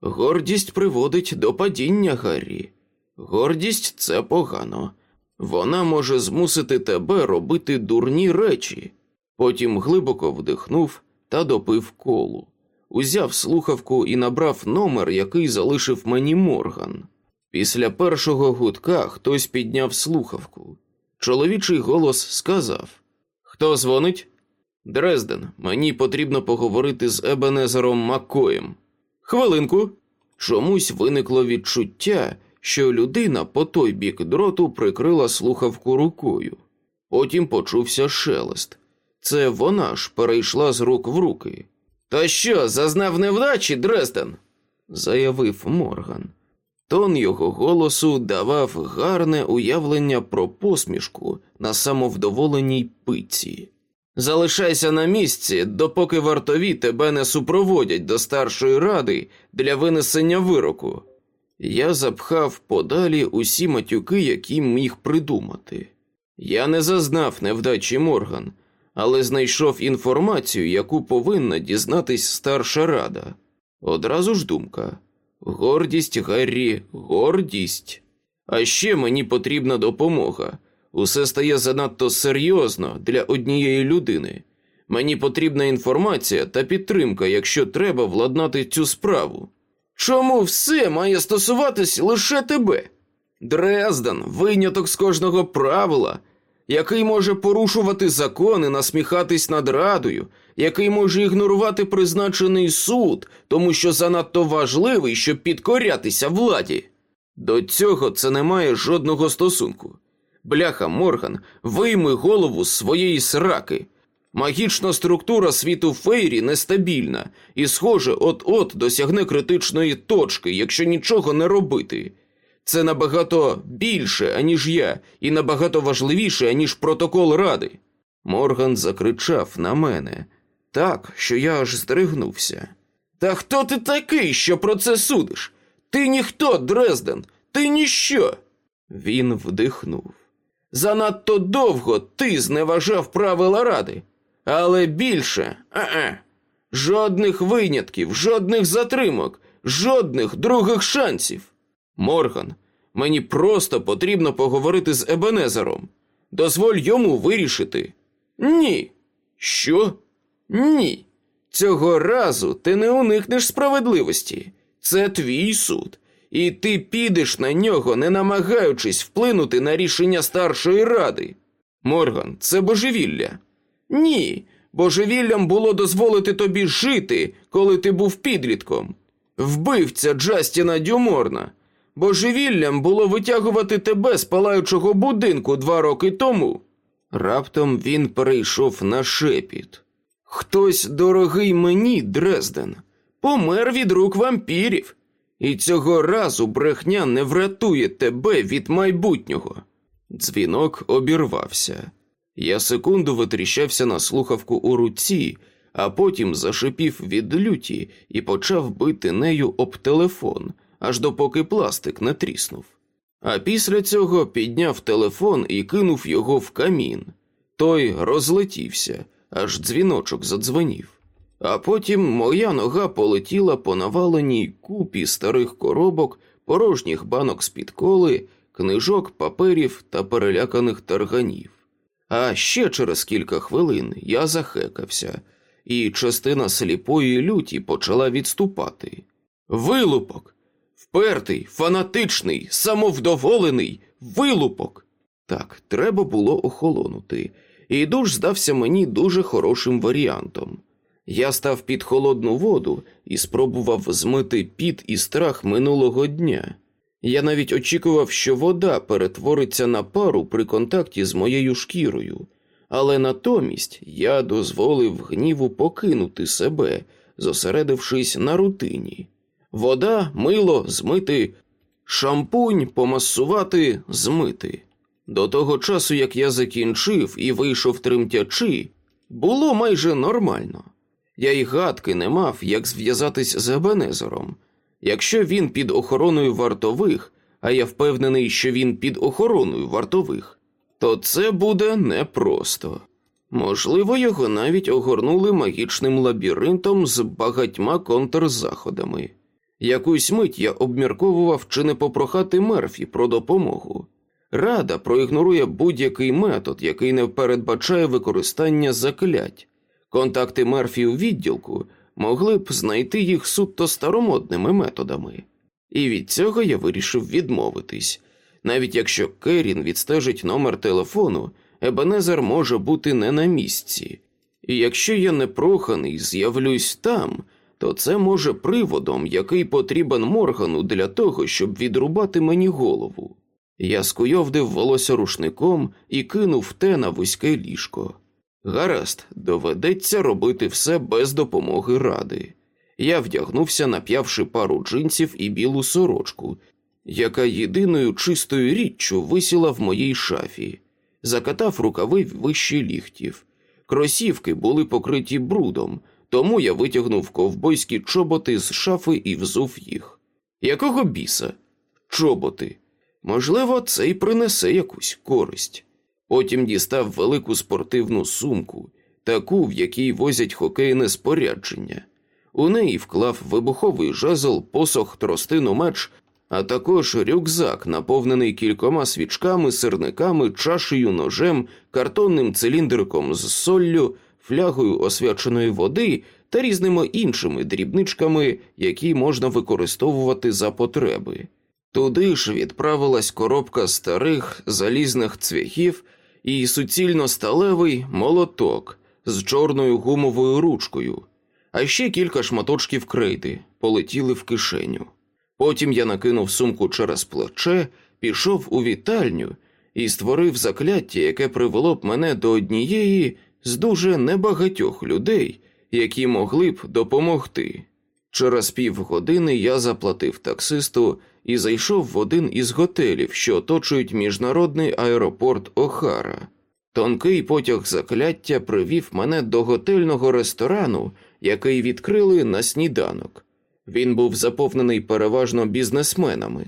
A: Гордість приводить до падіння, Гаррі. Гордість це погано. Вона може змусити тебе робити дурні речі. Потім глибоко вдихнув та допив колу узяв слухавку і набрав номер, який залишив мені Морган. Після першого гудка хтось підняв слухавку. Чоловічий голос сказав: Хто дзвонить? Дрезден, мені потрібно поговорити з Ебенезером Маккоєм. Хвилинку. Чомусь виникло відчуття, що людина по той бік дроту прикрила слухавку рукою. Потім почувся шелест. Це вона ж перейшла з рук в руки. То що, зазнав невдачі, Дрезден? заявив Морган. Тон його голосу давав гарне уявлення про посмішку на самовдоволеній пиці. Залишайся на місці, допоки вартові тебе не супроводять до старшої ради для винесення вироку. Я запхав подалі усі матюки, які міг придумати. Я не зазнав невдачі Морган, але знайшов інформацію, яку повинна дізнатись старша рада. Одразу ж думка. Гордість, Гаррі, гордість. А ще мені потрібна допомога. Усе стає занадто серйозно для однієї людини. Мені потрібна інформація та підтримка, якщо треба владнати цю справу. Чому все має стосуватись лише тебе? Дрезден виняток з кожного правила, який може порушувати закони, насміхатись над радою, який може ігнорувати призначений суд, тому що занадто важливий, щоб підкорятися владі. До цього це не має жодного стосунку. Бляха Морган, вийми голову з своєї сраки. Магічна структура світу Фейрі нестабільна і, схоже, от-от досягне критичної точки, якщо нічого не робити. Це набагато більше, аніж я, і набагато важливіше, аніж протокол ради. Морган закричав на мене так, що я аж здригнувся. Та хто ти такий, що про це судиш? Ти ніхто, Дрезден, ти ніщо. Він вдихнув. Занадто довго ти зневажав правила ради, але більше а-а. жодних винятків, жодних затримок, жодних других шансів. Морган, мені просто потрібно поговорити з Ебенезером. Дозволь йому вирішити. Ні. Що? Ні. Цього разу ти не уникнеш справедливості. Це твій суд, і ти підеш на нього, не намагаючись вплинути на рішення старшої ради. Морган, це божевілля. Ні. Божевіллям було дозволити тобі жити, коли ти був підлітком. Вбивця Джастіна Дюморна. Божевіллям було витягувати тебе з палаючого будинку два роки тому. Раптом він перейшов на шепіт. Хтось дорогий мені, Дрезден, помер від рук вампірів, і цього разу брехня не врятує тебе від майбутнього. Дзвінок обірвався. Я секунду витріщався на слухавку у руці, а потім зашипів від люті і почав бити нею об телефон, аж допоки пластик не тріснув. А після цього підняв телефон і кинув його в камін. Той розлетівся, аж дзвіночок задзвонів. А потім моя нога полетіла по наваленій купі старих коробок, порожніх банок з-під коли, книжок, паперів та переляканих тарганів. А ще через кілька хвилин я захекався, і частина сліпої люті почала відступати. Вилупок! Впертий, фанатичний, самовдоволений вилупок. Так, треба було охолонути, і душ здався мені дуже хорошим варіантом. Я став під холодну воду і спробував змити піт і страх минулого дня. Я навіть очікував, що вода перетвориться на пару при контакті з моєю шкірою, але натомість я дозволив гніву покинути себе, зосередившись на рутині. Вода, мило, змити, шампунь помасувати, змити. До того часу, як я закінчив і вийшов тремтячи, було майже нормально. Я й гадки не мав, як зв'язатись з Ебенезером. Якщо він під охороною вартових, а я впевнений, що він під охороною вартових, то це буде непросто. Можливо, його навіть огорнули магічним лабіринтом з багатьма контрзаходами. Якусь мить я обмірковував, чи не попрохати Мерфі про допомогу. Рада проігнорує будь-який метод, який не передбачає використання заклять. Контакти Мерфі у відділку могли б знайти їх суто старомодними методами. І від цього я вирішив відмовитись. Навіть якщо Керін відстежить номер телефону, Ебенезер може бути не на місці. І якщо я непроханий з'явлюсь там, то це може приводом, який потрібен Моргану для того, щоб відрубати мені голову. Я скуйовдив волосся рушником і кинув те на вузьке ліжко. Гаразд, доведеться робити все без допомоги ради. Я вдягнувся, нап'явши пару джинсів і білу сорочку, яка єдиною чистою річчю висіла в моїй шафі, закатав рукави вище ліхтів. Кросівки були покриті брудом, тому я витягнув ковбойські чоботи з шафи і взув їх. Якого біса? Чоботи. Можливо, це й принесе якусь користь. Потім дістав велику спортивну сумку, таку, в якій возять хокейне спорядження. У неї вклав вибуховий жезл, посох, тростину меч, а також рюкзак, наповнений кількома свічками, сирниками, чашею, ножем, картонним циліндриком з соллю, флягою освяченої води та різними іншими дрібничками, які можна використовувати за потреби. Туди ж відправилась коробка старих залізних цвяхів і суцільно сталевий молоток з чорною гумовою ручкою, а ще кілька шматочків крейди полетіли в кишеню. Потім я накинув сумку через плече, пішов у вітальню і створив закляття, яке привело б мене до однієї з дуже небагатьох людей, які могли б допомогти. Через півгодини я заплатив таксисту і зайшов в один із готелів, що оточують міжнародний аеропорт Охара. Тонкий потяг закляття привів мене до готельного ресторану, який відкрили на сніданок. Він був заповнений переважно бізнесменами.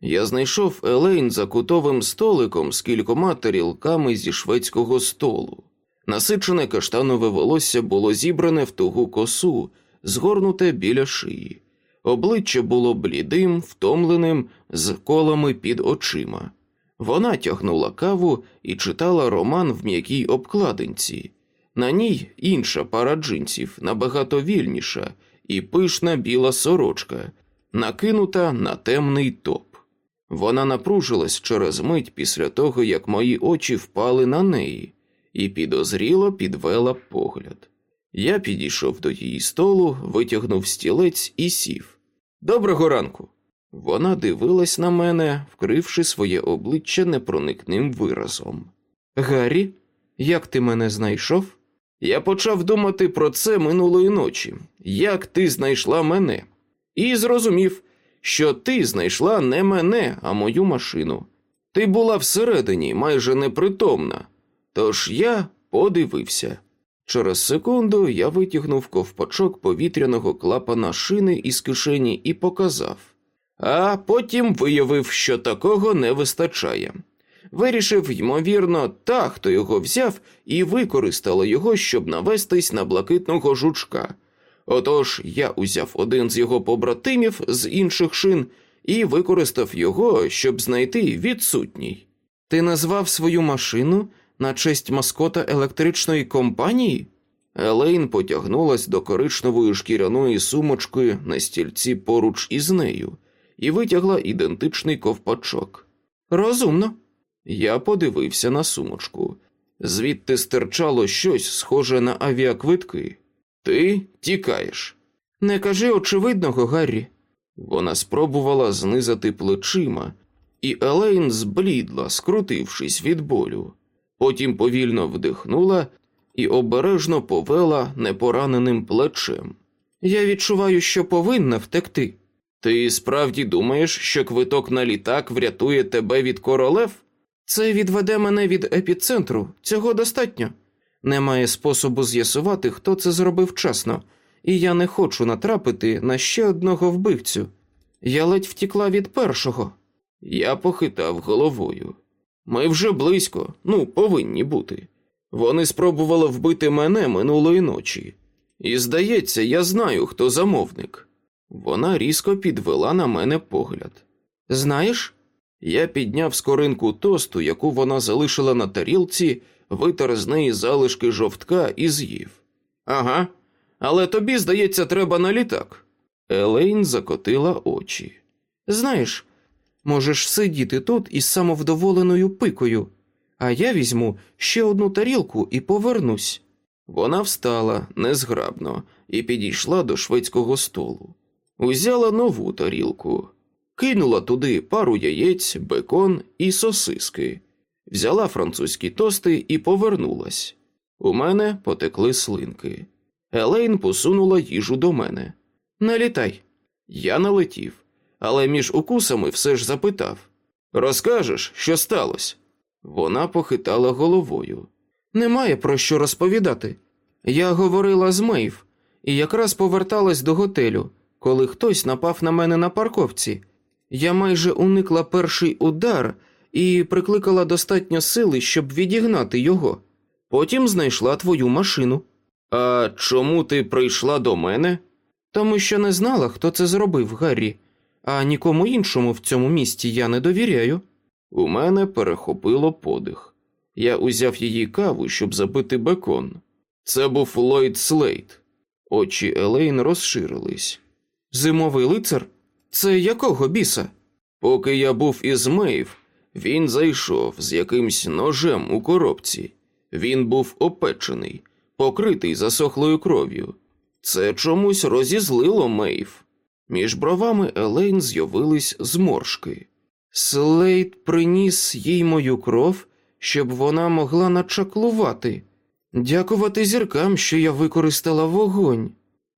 A: Я знайшов Елейн за кутовим столиком з кількома тарілками зі шведського столу. Насичене каштанове волосся було зібране в тугу косу, згорнуте біля шиї. Обличчя було блідим, втомленим, з колами під очима. Вона тягнула каву і читала роман в м'якій обкладинці. На ній інша пара джинсів, набагато вільніша, і пишна біла сорочка, накинута на темний топ. Вона напружилась через мить після того, як мої очі впали на неї, і підозріло підвела погляд. Я підійшов до її столу, витягнув стілець і сів. Доброго ранку. Вона дивилась на мене, вкривши своє обличчя непроникним виразом.
B: Гаррі, як ти мене знайшов?
A: Я почав думати про це минулої ночі, як ти знайшла мене, і зрозумів, що ти знайшла не мене, а мою машину. Ти була всередині, майже непритомна. Тож я подивився. Через секунду я витягнув ковпачок повітряного клапана шини із кишені і показав, а потім виявив, що такого не вистачає. Вирішив, ймовірно, та, хто його взяв, і використала його, щоб навестись на блакитного жучка. Отож я узяв один з його побратимів з інших шин і використав його, щоб знайти відсутній.
B: Ти назвав свою машину на честь маскота електричної компанії?
A: Елейн потягнулась до коричневої шкіряної сумочки на стільці поруч із нею і витягла ідентичний ковпачок.
B: Розумно.
A: Я подивився на сумочку. Звідти стирчало щось схоже на авіаквитки. Ти тікаєш.
B: Не кажи очевидного, Гаррі.
A: Вона спробувала знизати плечима, і Елейн зблідла, скрутившись від болю. Потім повільно вдихнула і обережно повела непораненим плечем.
B: Я відчуваю, що повинна втекти.
A: Ти справді думаєш, що квиток на літак врятує тебе від королев?
B: Це відведе мене від епіцентру, цього достатньо. Немає способу з'ясувати, хто це зробив вчасно, і я не хочу натрапити на ще одного вбивцю. Я ледь втікла від першого.
A: Я похитав головою. Ми вже близько, ну, повинні бути. Вони спробували вбити мене минулої ночі, і, здається, я знаю, хто замовник. Вона різко підвела на мене погляд.
B: Знаєш?
A: Я підняв скоринку тосту, яку вона залишила на тарілці, витер з неї залишки жовтка і з'їв. Ага, але тобі, здається, треба на літак. Елейн закотила очі.
B: Знаєш, можеш сидіти тут із самовдоволеною пикою, а я візьму ще одну тарілку і повернусь.
A: Вона встала незграбно і підійшла до шведського столу. Узяла нову тарілку, кинула туди пару яєць, бекон і сосиски, взяла французькі тости і повернулась. У мене потекли слинки. Елейн посунула їжу до мене.
B: Налітай.
A: Я налетів, але між укусами все ж запитав Розкажеш, що сталося? Вона похитала головою.
B: Немає про що розповідати. Я говорила з Мейв і якраз поверталась до готелю, коли хтось напав на мене на парковці. Я майже уникла перший удар і прикликала достатньо сили, щоб відігнати його. Потім знайшла твою машину.
A: А чому ти прийшла до мене?
B: Тому що не знала, хто це зробив, Гаррі, а нікому іншому в цьому місті я не довіряю.
A: У мене перехопило подих. Я узяв її каву, щоб запити бекон. Це був Ллойд Слейт. Очі Елейн розширились.
B: Зимовий лицар? Це якого біса?
A: Поки я був із Мейв, він зайшов з якимсь ножем у коробці. Він був опечений, покритий засохлою кров'ю. Це чомусь розізлило Мейв. Між бровами Елейн з'явились зморшки.
B: Слейд приніс їй мою кров, щоб вона могла начаклувати. Дякувати зіркам, що я використала вогонь.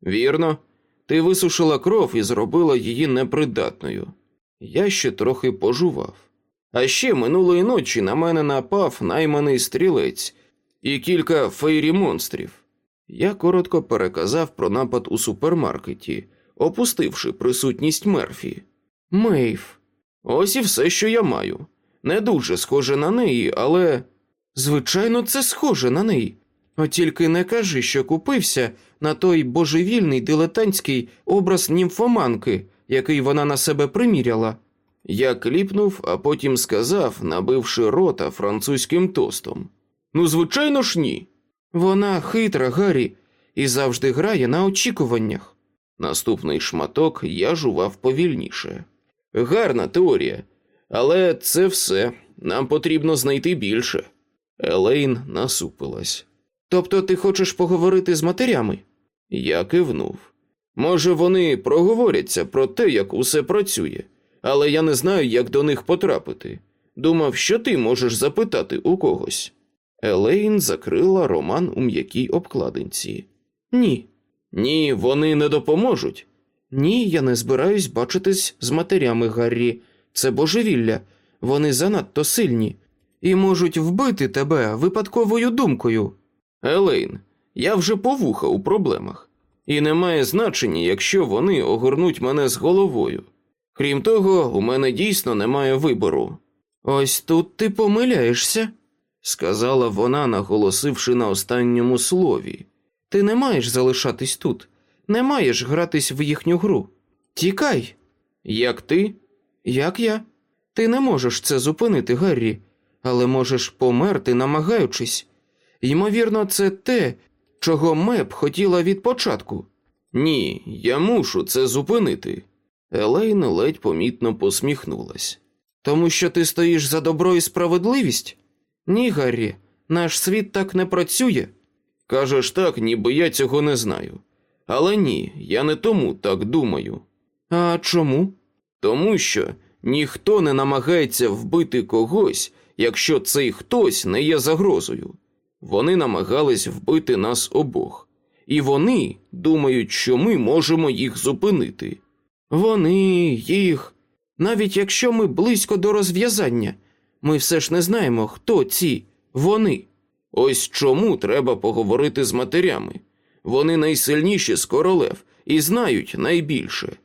A: Вірно, ти висушила кров і зробила її непридатною. Я ще трохи пожував. А ще минулої ночі на мене напав найманий стрілець і кілька фейрі монстрів. Я коротко переказав про напад у супермаркеті, опустивши присутність Мерфі.
B: Мейв.
A: Ось і все, що я маю. Не дуже схоже на неї, але.
B: Звичайно, це схоже на неї. От тільки не кажи, що купився на той божевільний дилетантський образ німфоманки, який вона на себе приміряла.
A: Я кліпнув, а потім сказав, набивши рота французьким тостом. Ну, звичайно ж, ні.
B: Вона хитра, Гаррі, і завжди грає на очікуваннях.
A: Наступний шматок я жував повільніше. Гарна теорія, але це все. Нам потрібно знайти більше. Елейн насупилась.
B: Тобто ти хочеш поговорити з матерями?
A: Я кивнув. Може, вони проговоряться про те, як усе працює, але я не знаю, як до них потрапити. Думав, що ти можеш запитати у когось. Елейн закрила роман у м'якій обкладинці.
B: Ні.
A: Ні, вони не допоможуть.
B: Ні, я не збираюсь бачитись з матерями Гаррі. Це божевілля. Вони занадто сильні і можуть вбити тебе випадковою думкою.
A: Елейн, я вже повуха у проблемах, і не має значення, якщо вони огорнуть мене з головою. Крім того, у мене дійсно немає вибору.
B: Ось тут ти помиляєшся,
A: сказала вона, наголосивши на останньому слові.
B: Ти не маєш залишатись тут, не маєш гратись в їхню гру. Тікай.
A: Як ти?
B: Як я? Ти не можеш це зупинити, Гаррі, але можеш померти, намагаючись. Ймовірно, це те, чого Меп хотіла від початку.
A: Ні, я мушу це зупинити. Елейн ледь помітно посміхнулась.
B: Тому що ти стоїш за добро і справедливість? Ні, Гаррі, наш світ так не працює.
A: Кажеш так, ніби я цього не знаю. Але ні, я не тому так думаю.
B: А чому?
A: Тому що ніхто не намагається вбити когось, якщо цей хтось не є загрозою. Вони намагались вбити нас обох, і вони думають, що ми можемо їх зупинити.
B: Вони, їх. Навіть якщо ми близько до розв'язання, ми все ж не знаємо, хто ці вони.
A: Ось чому треба поговорити з матерями. Вони найсильніші з королев і знають найбільше.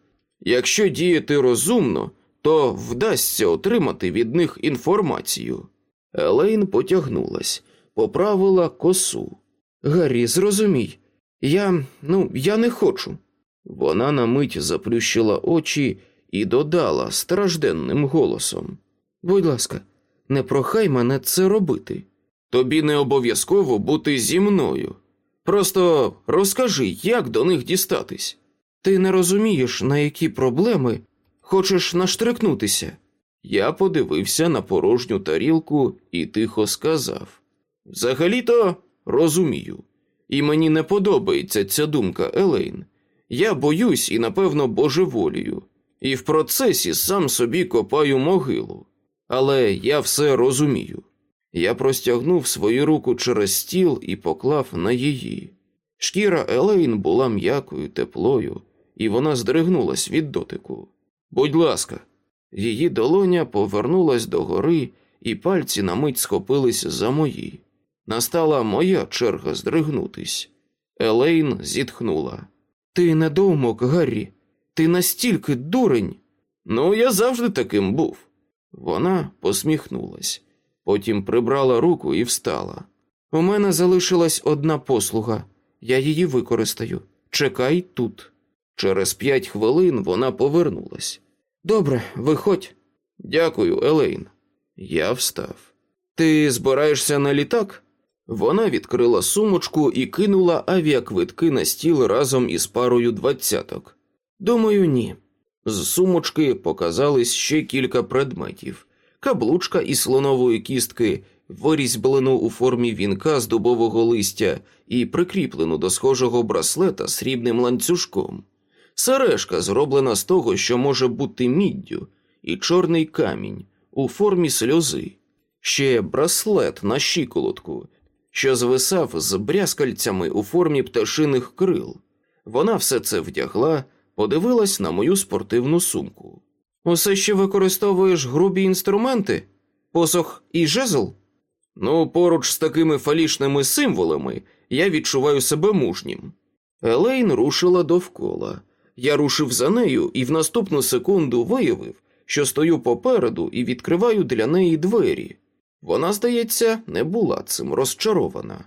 A: Якщо діяти розумно, то вдасться отримати від них інформацію. Елейн потягнулась, поправила косу.
B: Гаррі, зрозумій, я, ну, я не хочу.
A: Вона на мить заплющила очі і додала стражденним голосом.
B: Будь ласка, не прохай мене це робити.
A: Тобі не обов'язково бути зі мною. Просто розкажи, як до них дістатись.
B: Ти не розумієш, на які проблеми хочеш наштрикнутися.
A: Я подивився на порожню тарілку і тихо сказав: Взагалі-то розумію, і мені не подобається ця думка, Елейн. Я боюсь і, напевно, божеволію, і в процесі сам собі копаю могилу. Але я все розумію. Я простягнув свою руку через стіл і поклав на її. Шкіра Елейн була м'якою, теплою, і вона здригнулась від дотику. Будь ласка, її долоня повернулась догори, і пальці на мить схопились за мої. Настала моя черга здригнутись. Елейн зітхнула.
B: Ти недоумок, Гаррі, ти настільки дурень.
A: Ну, я завжди таким був. Вона посміхнулась, потім прибрала руку і встала.
B: У мене залишилась одна послуга, я її використаю. Чекай тут.
A: Через п'ять хвилин вона повернулась.
B: Добре, виходь.
A: Дякую, Елейн. Я встав. Ти збираєшся на літак? Вона відкрила сумочку і кинула авіаквитки на стіл разом із парою двадцяток.
B: Думаю, ні.
A: З сумочки показались ще кілька предметів: каблучка із слонової кістки, вирізьблену у формі вінка з дубового листя і прикріплену до схожого браслета срібним ланцюжком, сережка, зроблена з того, що може бути міддю, і чорний камінь у формі сльози, ще браслет на щиколотку, що звисав з брязкальцями у формі пташиних крил. Вона все це вдягла, подивилась на мою спортивну сумку.
B: Усе ще використовуєш грубі інструменти, посох і жезл?
A: Ну, поруч з такими фалішними символами я відчуваю себе мужнім. Елейн рушила довкола. Я рушив за нею і в наступну секунду виявив, що стою попереду і відкриваю для неї двері. Вона, здається, не була цим розчарована.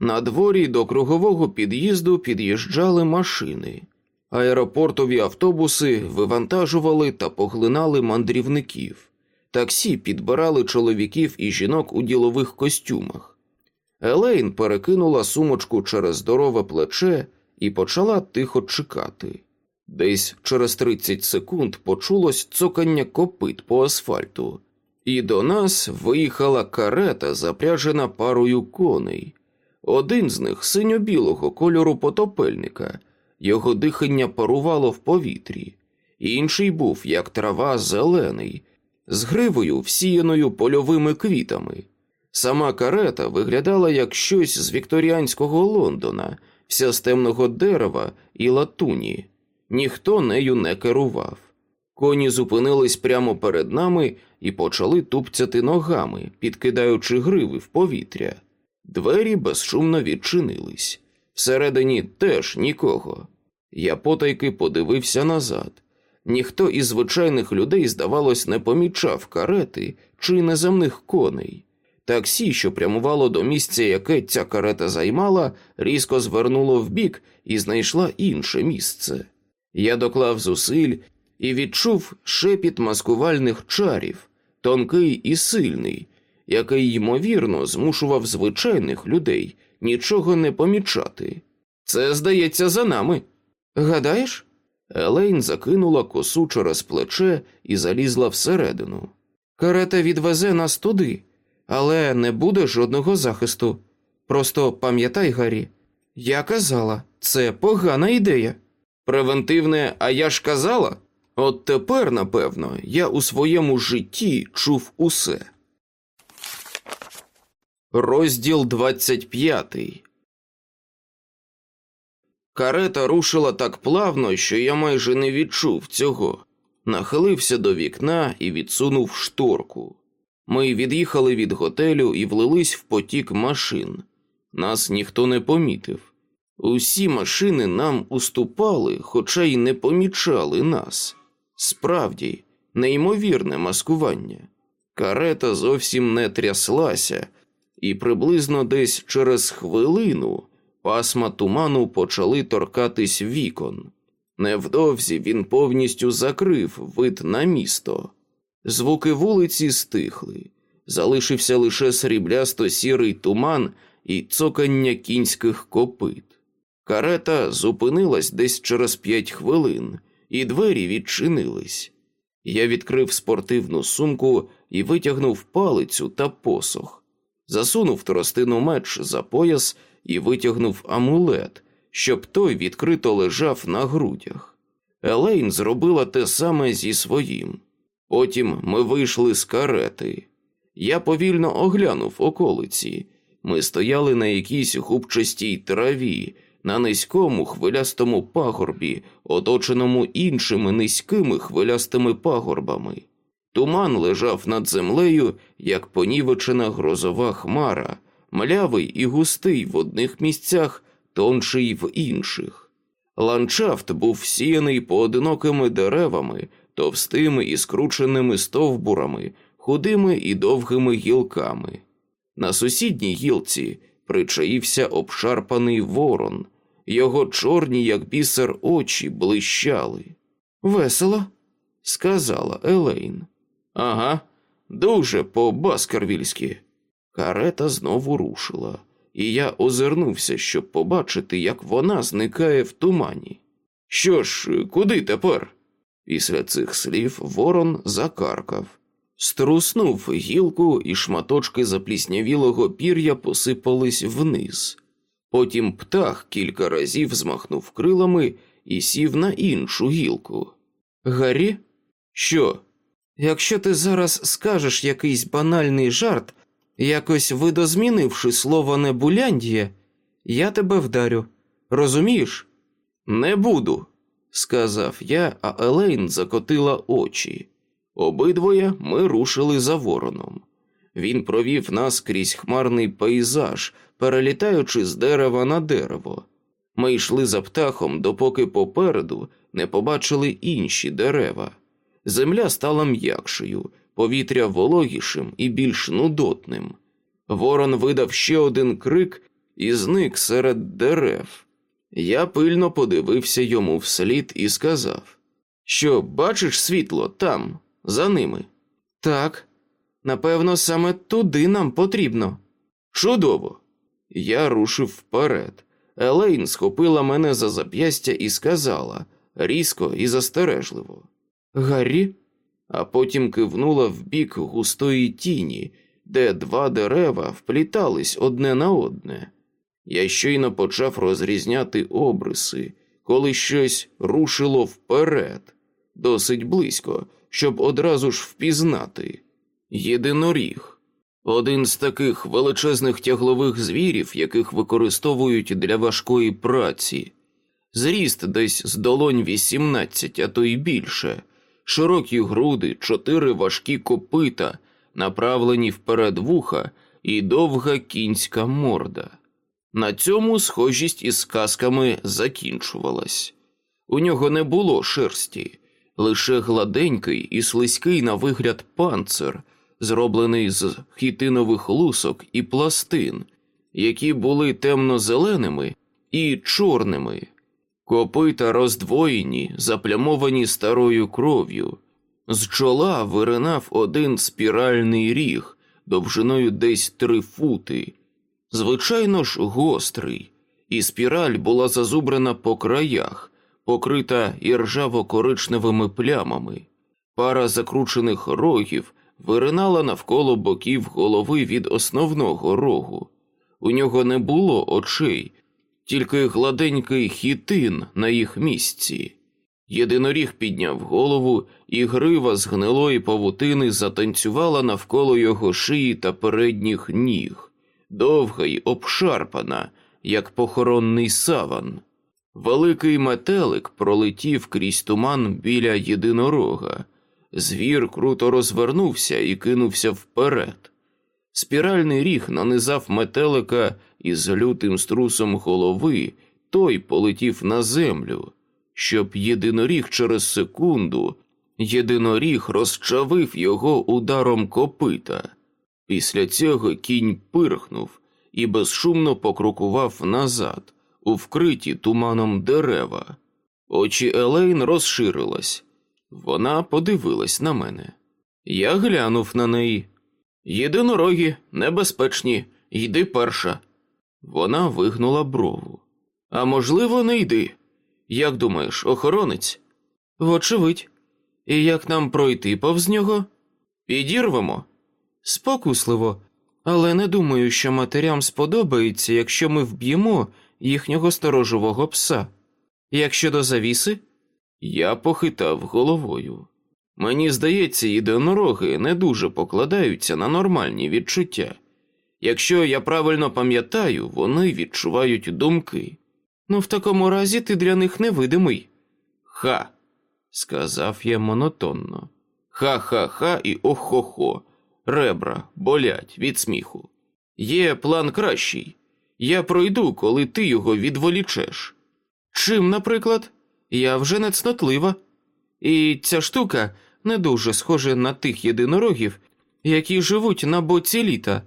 A: На дворі до кругового під'їзду під'їжджали машини. Аеропортові автобуси вивантажували та поглинали мандрівників. Таксі підбирали чоловіків і жінок у ділових костюмах. Елейн перекинула сумочку через здорове плече і почала тихо чекати. Десь через 30 секунд почулось цокання копит по асфальту, і до нас виїхала карета, запряжена парою коней. Один з них синьо-білого кольору потопельника, його дихання парувало в повітрі, інший був, як трава, зелений, з гривою, всіяною польовими квітами. Сама карета виглядала як щось з вікторіанського Лондона, вся з темного дерева і латуні. Ніхто нею не керував. Коні зупинились прямо перед нами і почали тупцяти ногами, підкидаючи гриви в повітря. Двері безшумно відчинились. Всередині теж нікого. Я потайки подивився назад. Ніхто із звичайних людей, здавалось, не помічав карети чи неземних коней. Таксі, що прямувало до місця, яке ця карета займала, різко звернуло вбік і знайшла інше місце. Я доклав зусиль і відчув шепіт маскувальних чарів, тонкий і сильний, який, ймовірно, змушував звичайних людей нічого не помічати. Це, здається, за нами.
B: Гадаєш?
A: Елейн закинула косу через плече і залізла всередину.
B: Карета відвезе нас туди, але не буде жодного захисту. Просто пам'ятай, Гаррі, я казала, це погана ідея.
A: Превентивне, а я ж казала. От тепер, напевно, я у своєму житті чув усе. Розділ 25 Карета рушила так плавно, що я майже не відчув цього. Нахилився до вікна і відсунув шторку. Ми від'їхали від готелю і влились в потік машин. Нас ніхто не помітив. Усі машини нам уступали, хоча й не помічали нас. Справді, неймовірне маскування. Карета зовсім не тряслася, і приблизно десь через хвилину пасма туману почали торкатись вікон. Невдовзі він повністю закрив вид на місто. Звуки вулиці стихли, залишився лише сріблясто сірий туман і цокання кінських копит. Карета зупинилась десь через п'ять хвилин, і двері відчинились. Я відкрив спортивну сумку і витягнув палицю та посох, засунув тростину меч за пояс і витягнув амулет, щоб той відкрито лежав на грудях. Елейн зробила те саме зі своїм. Потім ми вийшли з карети. Я повільно оглянув околиці. Ми стояли на якійсь губчастій траві, на низькому хвилястому пагорбі, оточеному іншими низькими хвилястими пагорбами. Туман лежав над землею, як понівечена грозова хмара, млявий і густий в одних місцях, тонший в інших. Ландшафт був всіяний поодинокими деревами, товстими і скрученими стовбурами, худими і довгими гілками. На сусідній гілці причаївся обшарпаний ворон, його чорні, як бісер, очі блищали.
B: Весело,
A: сказала Елейн. Ага, дуже по баскервільськи. Карета знову рушила, і я озирнувся, щоб побачити, як вона зникає в тумані. Що ж, куди тепер? Після цих слів ворон закаркав, струснув гілку, і шматочки запліснявілого пір'я посипались вниз. Потім птах кілька разів змахнув крилами і сів на іншу гілку.
B: Гаррі,
A: Що?
B: Якщо ти зараз скажеш якийсь банальний жарт, якось видозмінивши слово небуляндія, я тебе вдарю. Розумієш?
A: Не буду, сказав я, а Елейн закотила очі. Обидвоє ми рушили за вороном. Він провів нас крізь хмарний пейзаж, перелітаючи з дерева на дерево. Ми йшли за птахом, допоки попереду не побачили інші дерева. Земля стала м'якшою, повітря вологішим і більш нудотним. Ворон видав ще один крик і зник серед дерев. Я пильно подивився йому вслід і сказав: Що, бачиш світло там, за ними?
B: Так. Напевно, саме туди нам потрібно.
A: Чудово. Я рушив вперед. Елейн схопила мене за зап'ястя і сказала різко і застережливо,
B: Гаррі,
A: а потім кивнула в бік густої тіні, де два дерева вплітались одне на одне. Я щойно почав розрізняти обриси, коли щось рушило вперед, досить близько, щоб одразу ж впізнати. Єдиноріг. Один з таких величезних тяглових звірів, яких використовують для важкої праці, зріст десь з долонь 18, а то й більше, широкі груди, чотири важкі копита, направлені вперед вуха і довга кінська морда. На цьому схожість із казками закінчувалась. У нього не було шерсті, лише гладенький і слизький на вигляд панцир, зроблений з хітинових лусок і пластин, які були темно-зеленими і чорними, копита роздвоєні, заплямовані старою кров'ю. З чола виринав один спіральний ріг довжиною десь три фути, звичайно ж гострий, і спіраль була зазубрена по краях, покрита іржаво-коричневими плямами. Пара закручених рогів виринала навколо боків голови від основного рогу. У нього не було очей, тільки гладенький хітин на їх місці. Єдиноріг підняв голову, і грива з гнилої павутини затанцювала навколо його шиї та передніх ніг, довга й обшарпана, як похоронний саван. Великий метелик пролетів крізь туман біля єдинорога. Звір круто розвернувся і кинувся вперед. Спіральний ріг нанизав метелика із лютим струсом голови, той полетів на землю, щоб єдиноріг через секунду, єдиноріг розчавив його ударом копита. Після цього кінь пирхнув і безшумно покрукував назад, у вкриті туманом дерева. Очі Елейн розширились. Вона подивилась на мене. Я глянув на неї. Єдинорогі, небезпечні, йди перша. Вона вигнула брову. А можливо, не йди. Як думаєш, охоронець?
B: вочевидь. І як нам пройти повз нього?
A: Підірвемо.
B: Спокусливо, але не думаю, що матерям сподобається, якщо ми вб'ємо їхнього сторожового пса. Як щодо завіси,
A: Я похитав головою. Мені здається, єдинороги не дуже покладаються на нормальні відчуття. Якщо я правильно пам'ятаю, вони відчувають думки.
B: Ну, в такому разі ти для них невидимий.
A: Ха, сказав я монотонно. Ха-ха-ха і охо-хо. Ребра болять від сміху. Є план кращий. Я пройду, коли ти його відволічеш.
B: Чим, наприклад, я вже не цнотлива. І ця штука не дуже схожа на тих єдинорогів, які живуть на боці літа.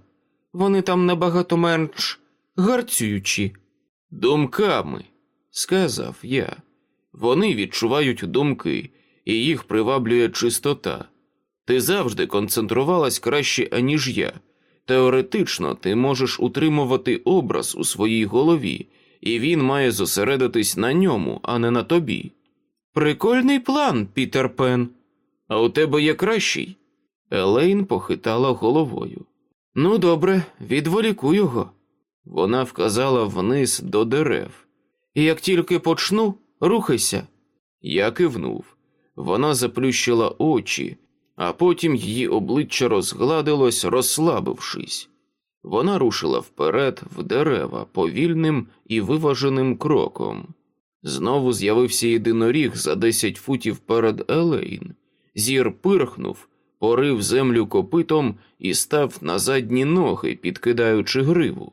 B: Вони там набагато менш гарцюючі.
A: Думками, сказав я. Вони відчувають думки, і їх приваблює чистота. Ти завжди концентрувалась краще, аніж я. Теоретично ти можеш утримувати образ у своїй голові, і він має зосередитись на ньому, а не на тобі.
B: Прикольний план, Пітер Пен.
A: А у тебе є кращий? Елейн похитала головою.
B: Ну, добре, відволіку його.
A: Вона вказала вниз до дерев.
B: І як тільки почну, рухайся.
A: Я кивнув. Вона заплющила очі, а потім її обличчя розгладилось, розслабившись. Вона рушила вперед в дерева повільним і виваженим кроком. Знову з'явився єдиноріг за десять футів перед Елейн. Зір пирхнув, порив землю копитом і став на задні ноги, підкидаючи гриву.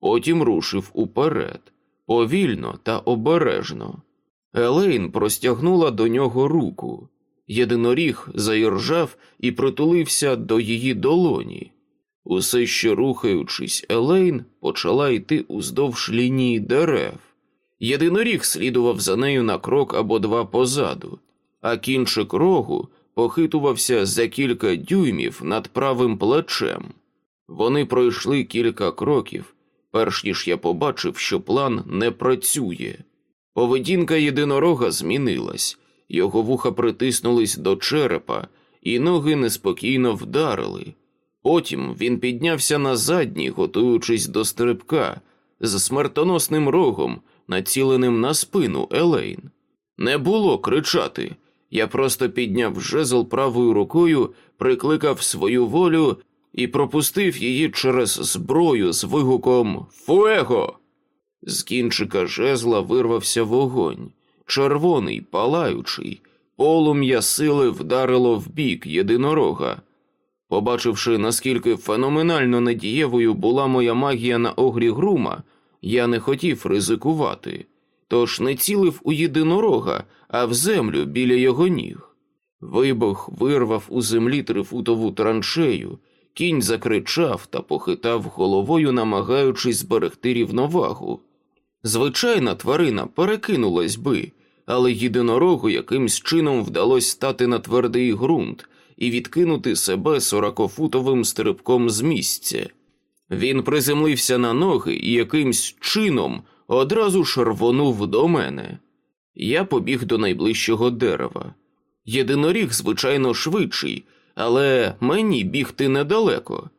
A: Потім рушив уперед, повільно та обережно. Елейн простягнула до нього руку. Єдиноріг заіржав і притулився до її долоні. Усе ще рухаючись, Елейн почала йти уздовж лінії дерев. Єдиноріг слідував за нею на крок або два позаду, а кінчик рогу похитувався за кілька дюймів над правим плечем. Вони пройшли кілька кроків, перш ніж я побачив, що план не працює. Поведінка єдинорога змінилась, його вуха притиснулись до черепа, і ноги неспокійно вдарили. Потім він піднявся на задні, готуючись до стрибка, з смертоносним рогом, націленим на спину Елейн. Не було кричати. Я просто підняв жезл правою рукою, прикликав свою волю і пропустив її через зброю з вигуком Фуего. З кінчика жезла вирвався вогонь, червоний, палаючий, полум'я сили вдарило в бік єдинорога. Побачивши, наскільки феноменально недієвою була моя магія на огрі грума, я не хотів ризикувати, тож не цілив у єдинорога, а в землю біля його ніг. Вибух вирвав у землі трифутову траншею, кінь закричав та похитав головою, намагаючись зберегти рівновагу. Звичайна тварина перекинулась би, але єдинорогу якимсь чином вдалося стати на твердий ґрунт і відкинути себе сорокофутовим стрибком з місця. Він приземлився на ноги і якимсь чином одразу ж рвонув до мене. Я побіг до найближчого дерева. Єдиноріг, звичайно, швидший, але мені бігти недалеко.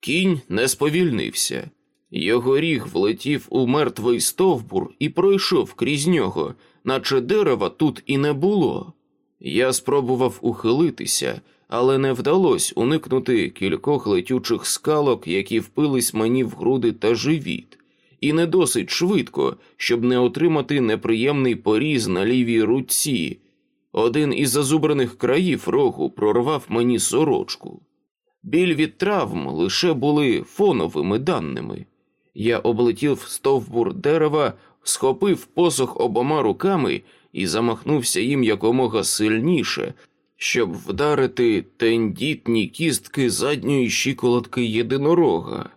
A: Кінь не сповільнився. Його ріг влетів у мертвий стовбур і пройшов крізь нього, наче дерева тут і не було. Я спробував ухилитися, але не вдалося уникнути кількох летючих скалок, які впились мені в груди та живіт, і не досить швидко, щоб не отримати неприємний поріз на лівій руці. Один із зазубраних країв рогу прорвав мені сорочку. Біль від травм лише були фоновими даними. Я облетів стовбур дерева, схопив посох обома руками і замахнувся їм якомога сильніше, щоб вдарити тендітні кістки задньої щиколотки єдинорога.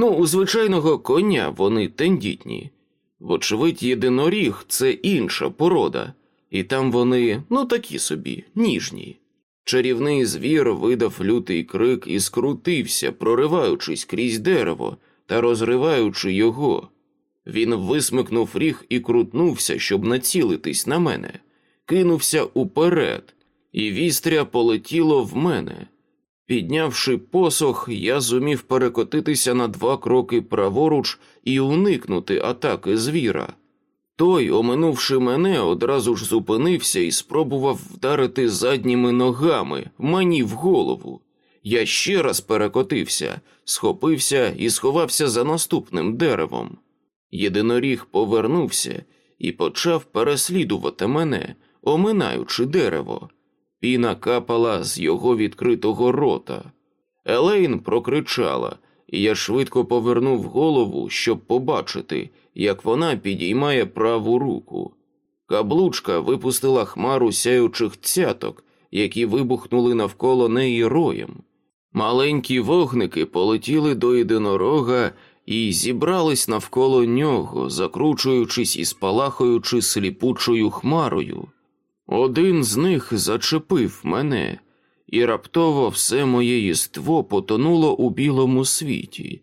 A: Ну, у звичайного коня вони тендітні. Вочевидь, єдиноріг це інша порода, і там вони, ну такі собі, ніжні. Чарівний звір видав лютий крик і скрутився, прориваючись крізь дерево та розриваючи його. Він висмикнув ріг і крутнувся, щоб націлитись на мене, кинувся уперед, і вістря полетіло в мене. Піднявши посох, я зумів перекотитися на два кроки праворуч і уникнути атаки звіра. Той, оминувши мене, одразу ж зупинився і спробував вдарити задніми ногами мені в голову. Я ще раз перекотився, схопився і сховався за наступним деревом. Єдиноріг повернувся і почав переслідувати мене, оминаючи дерево. Піна капала з його відкритого рота. Елейн прокричала, і я швидко повернув голову, щоб побачити, як вона підіймає праву руку. Каблучка випустила хмару сяючих цяток, які вибухнули навколо неї роєм. Маленькі вогники полетіли до єдинорога і зібрались навколо нього, закручуючись і спалахуючи сліпучою хмарою. Один з них зачепив мене, і раптово все моє єство потонуло у білому світі.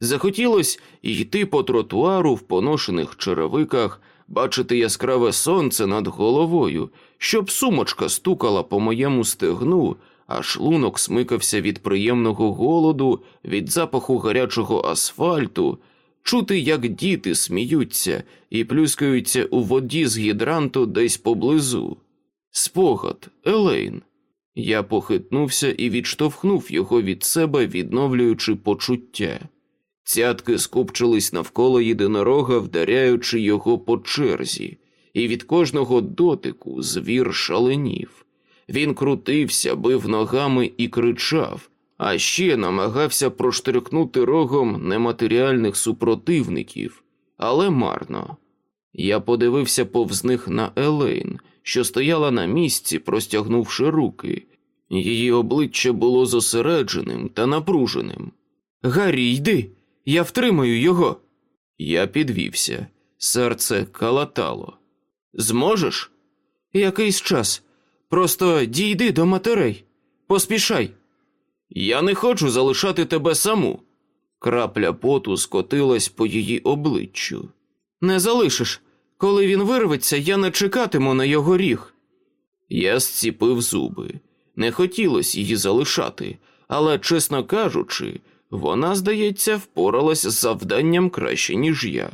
A: Захотілося йти по тротуару в поношених черевиках, бачити яскраве сонце над головою, щоб сумочка стукала по моєму стегну, а шлунок смикався від приємного голоду, від запаху гарячого асфальту, чути, як діти сміються і плюскаються у воді з гідранту десь поблизу. Спогад, Елейн. Я похитнувся і відштовхнув його від себе, відновлюючи почуття. Цятки скупчились навколо єдинорога, вдаряючи його по черзі, і від кожного дотику звір шаленів. Він крутився, бив ногами і кричав, а ще намагався проштрикнути рогом нематеріальних супротивників, але марно. Я подивився повз них на Елейн, що стояла на місці, простягнувши руки. Її обличчя було зосередженим та напруженим.
B: Гаррі, йди, я втримаю його.
A: Я підвівся, серце калатало. Зможеш?
B: Якийсь час. Просто дійди до матерей. Поспішай.
A: Я не хочу залишати тебе саму. Крапля поту скотилась по її обличчю.
B: Не залишиш. Коли він вирветься, я не чекатиму на його ріг.
A: Я зціпив зуби. Не хотілося її залишати, але, чесно кажучи, вона, здається, впоралась з завданням краще, ніж я.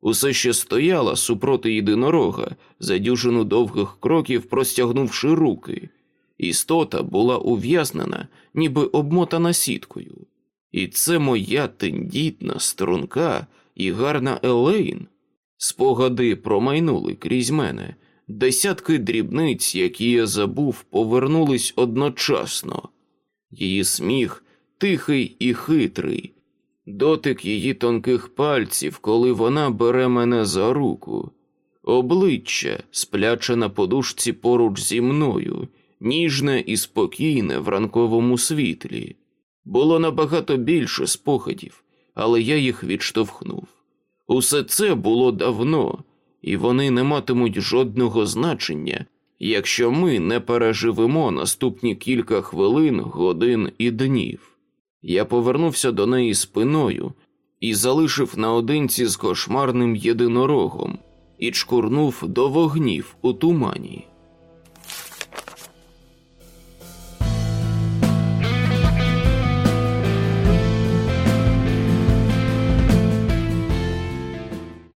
A: Усе ще стояла супроти єдинорога, за дюжину довгих кроків простягнувши руки. Істота була ув'язнена, ніби обмотана сіткою. І це моя тендітна, струнка і гарна Елейн. Спогади промайнули крізь мене. Десятки дрібниць, які я забув, повернулись одночасно. Її сміх тихий і хитрий, дотик її тонких пальців, коли вона бере мене за руку, обличчя, спляче на подушці поруч зі мною, ніжне і спокійне в ранковому світлі. Було набагато більше спогадів, але я їх відштовхнув. Усе це було давно, і вони не матимуть жодного значення, якщо ми не переживемо наступні кілька хвилин, годин і днів. Я повернувся до неї спиною і залишив наодинці з кошмарним єдинорогом і чкурнув до вогнів у тумані.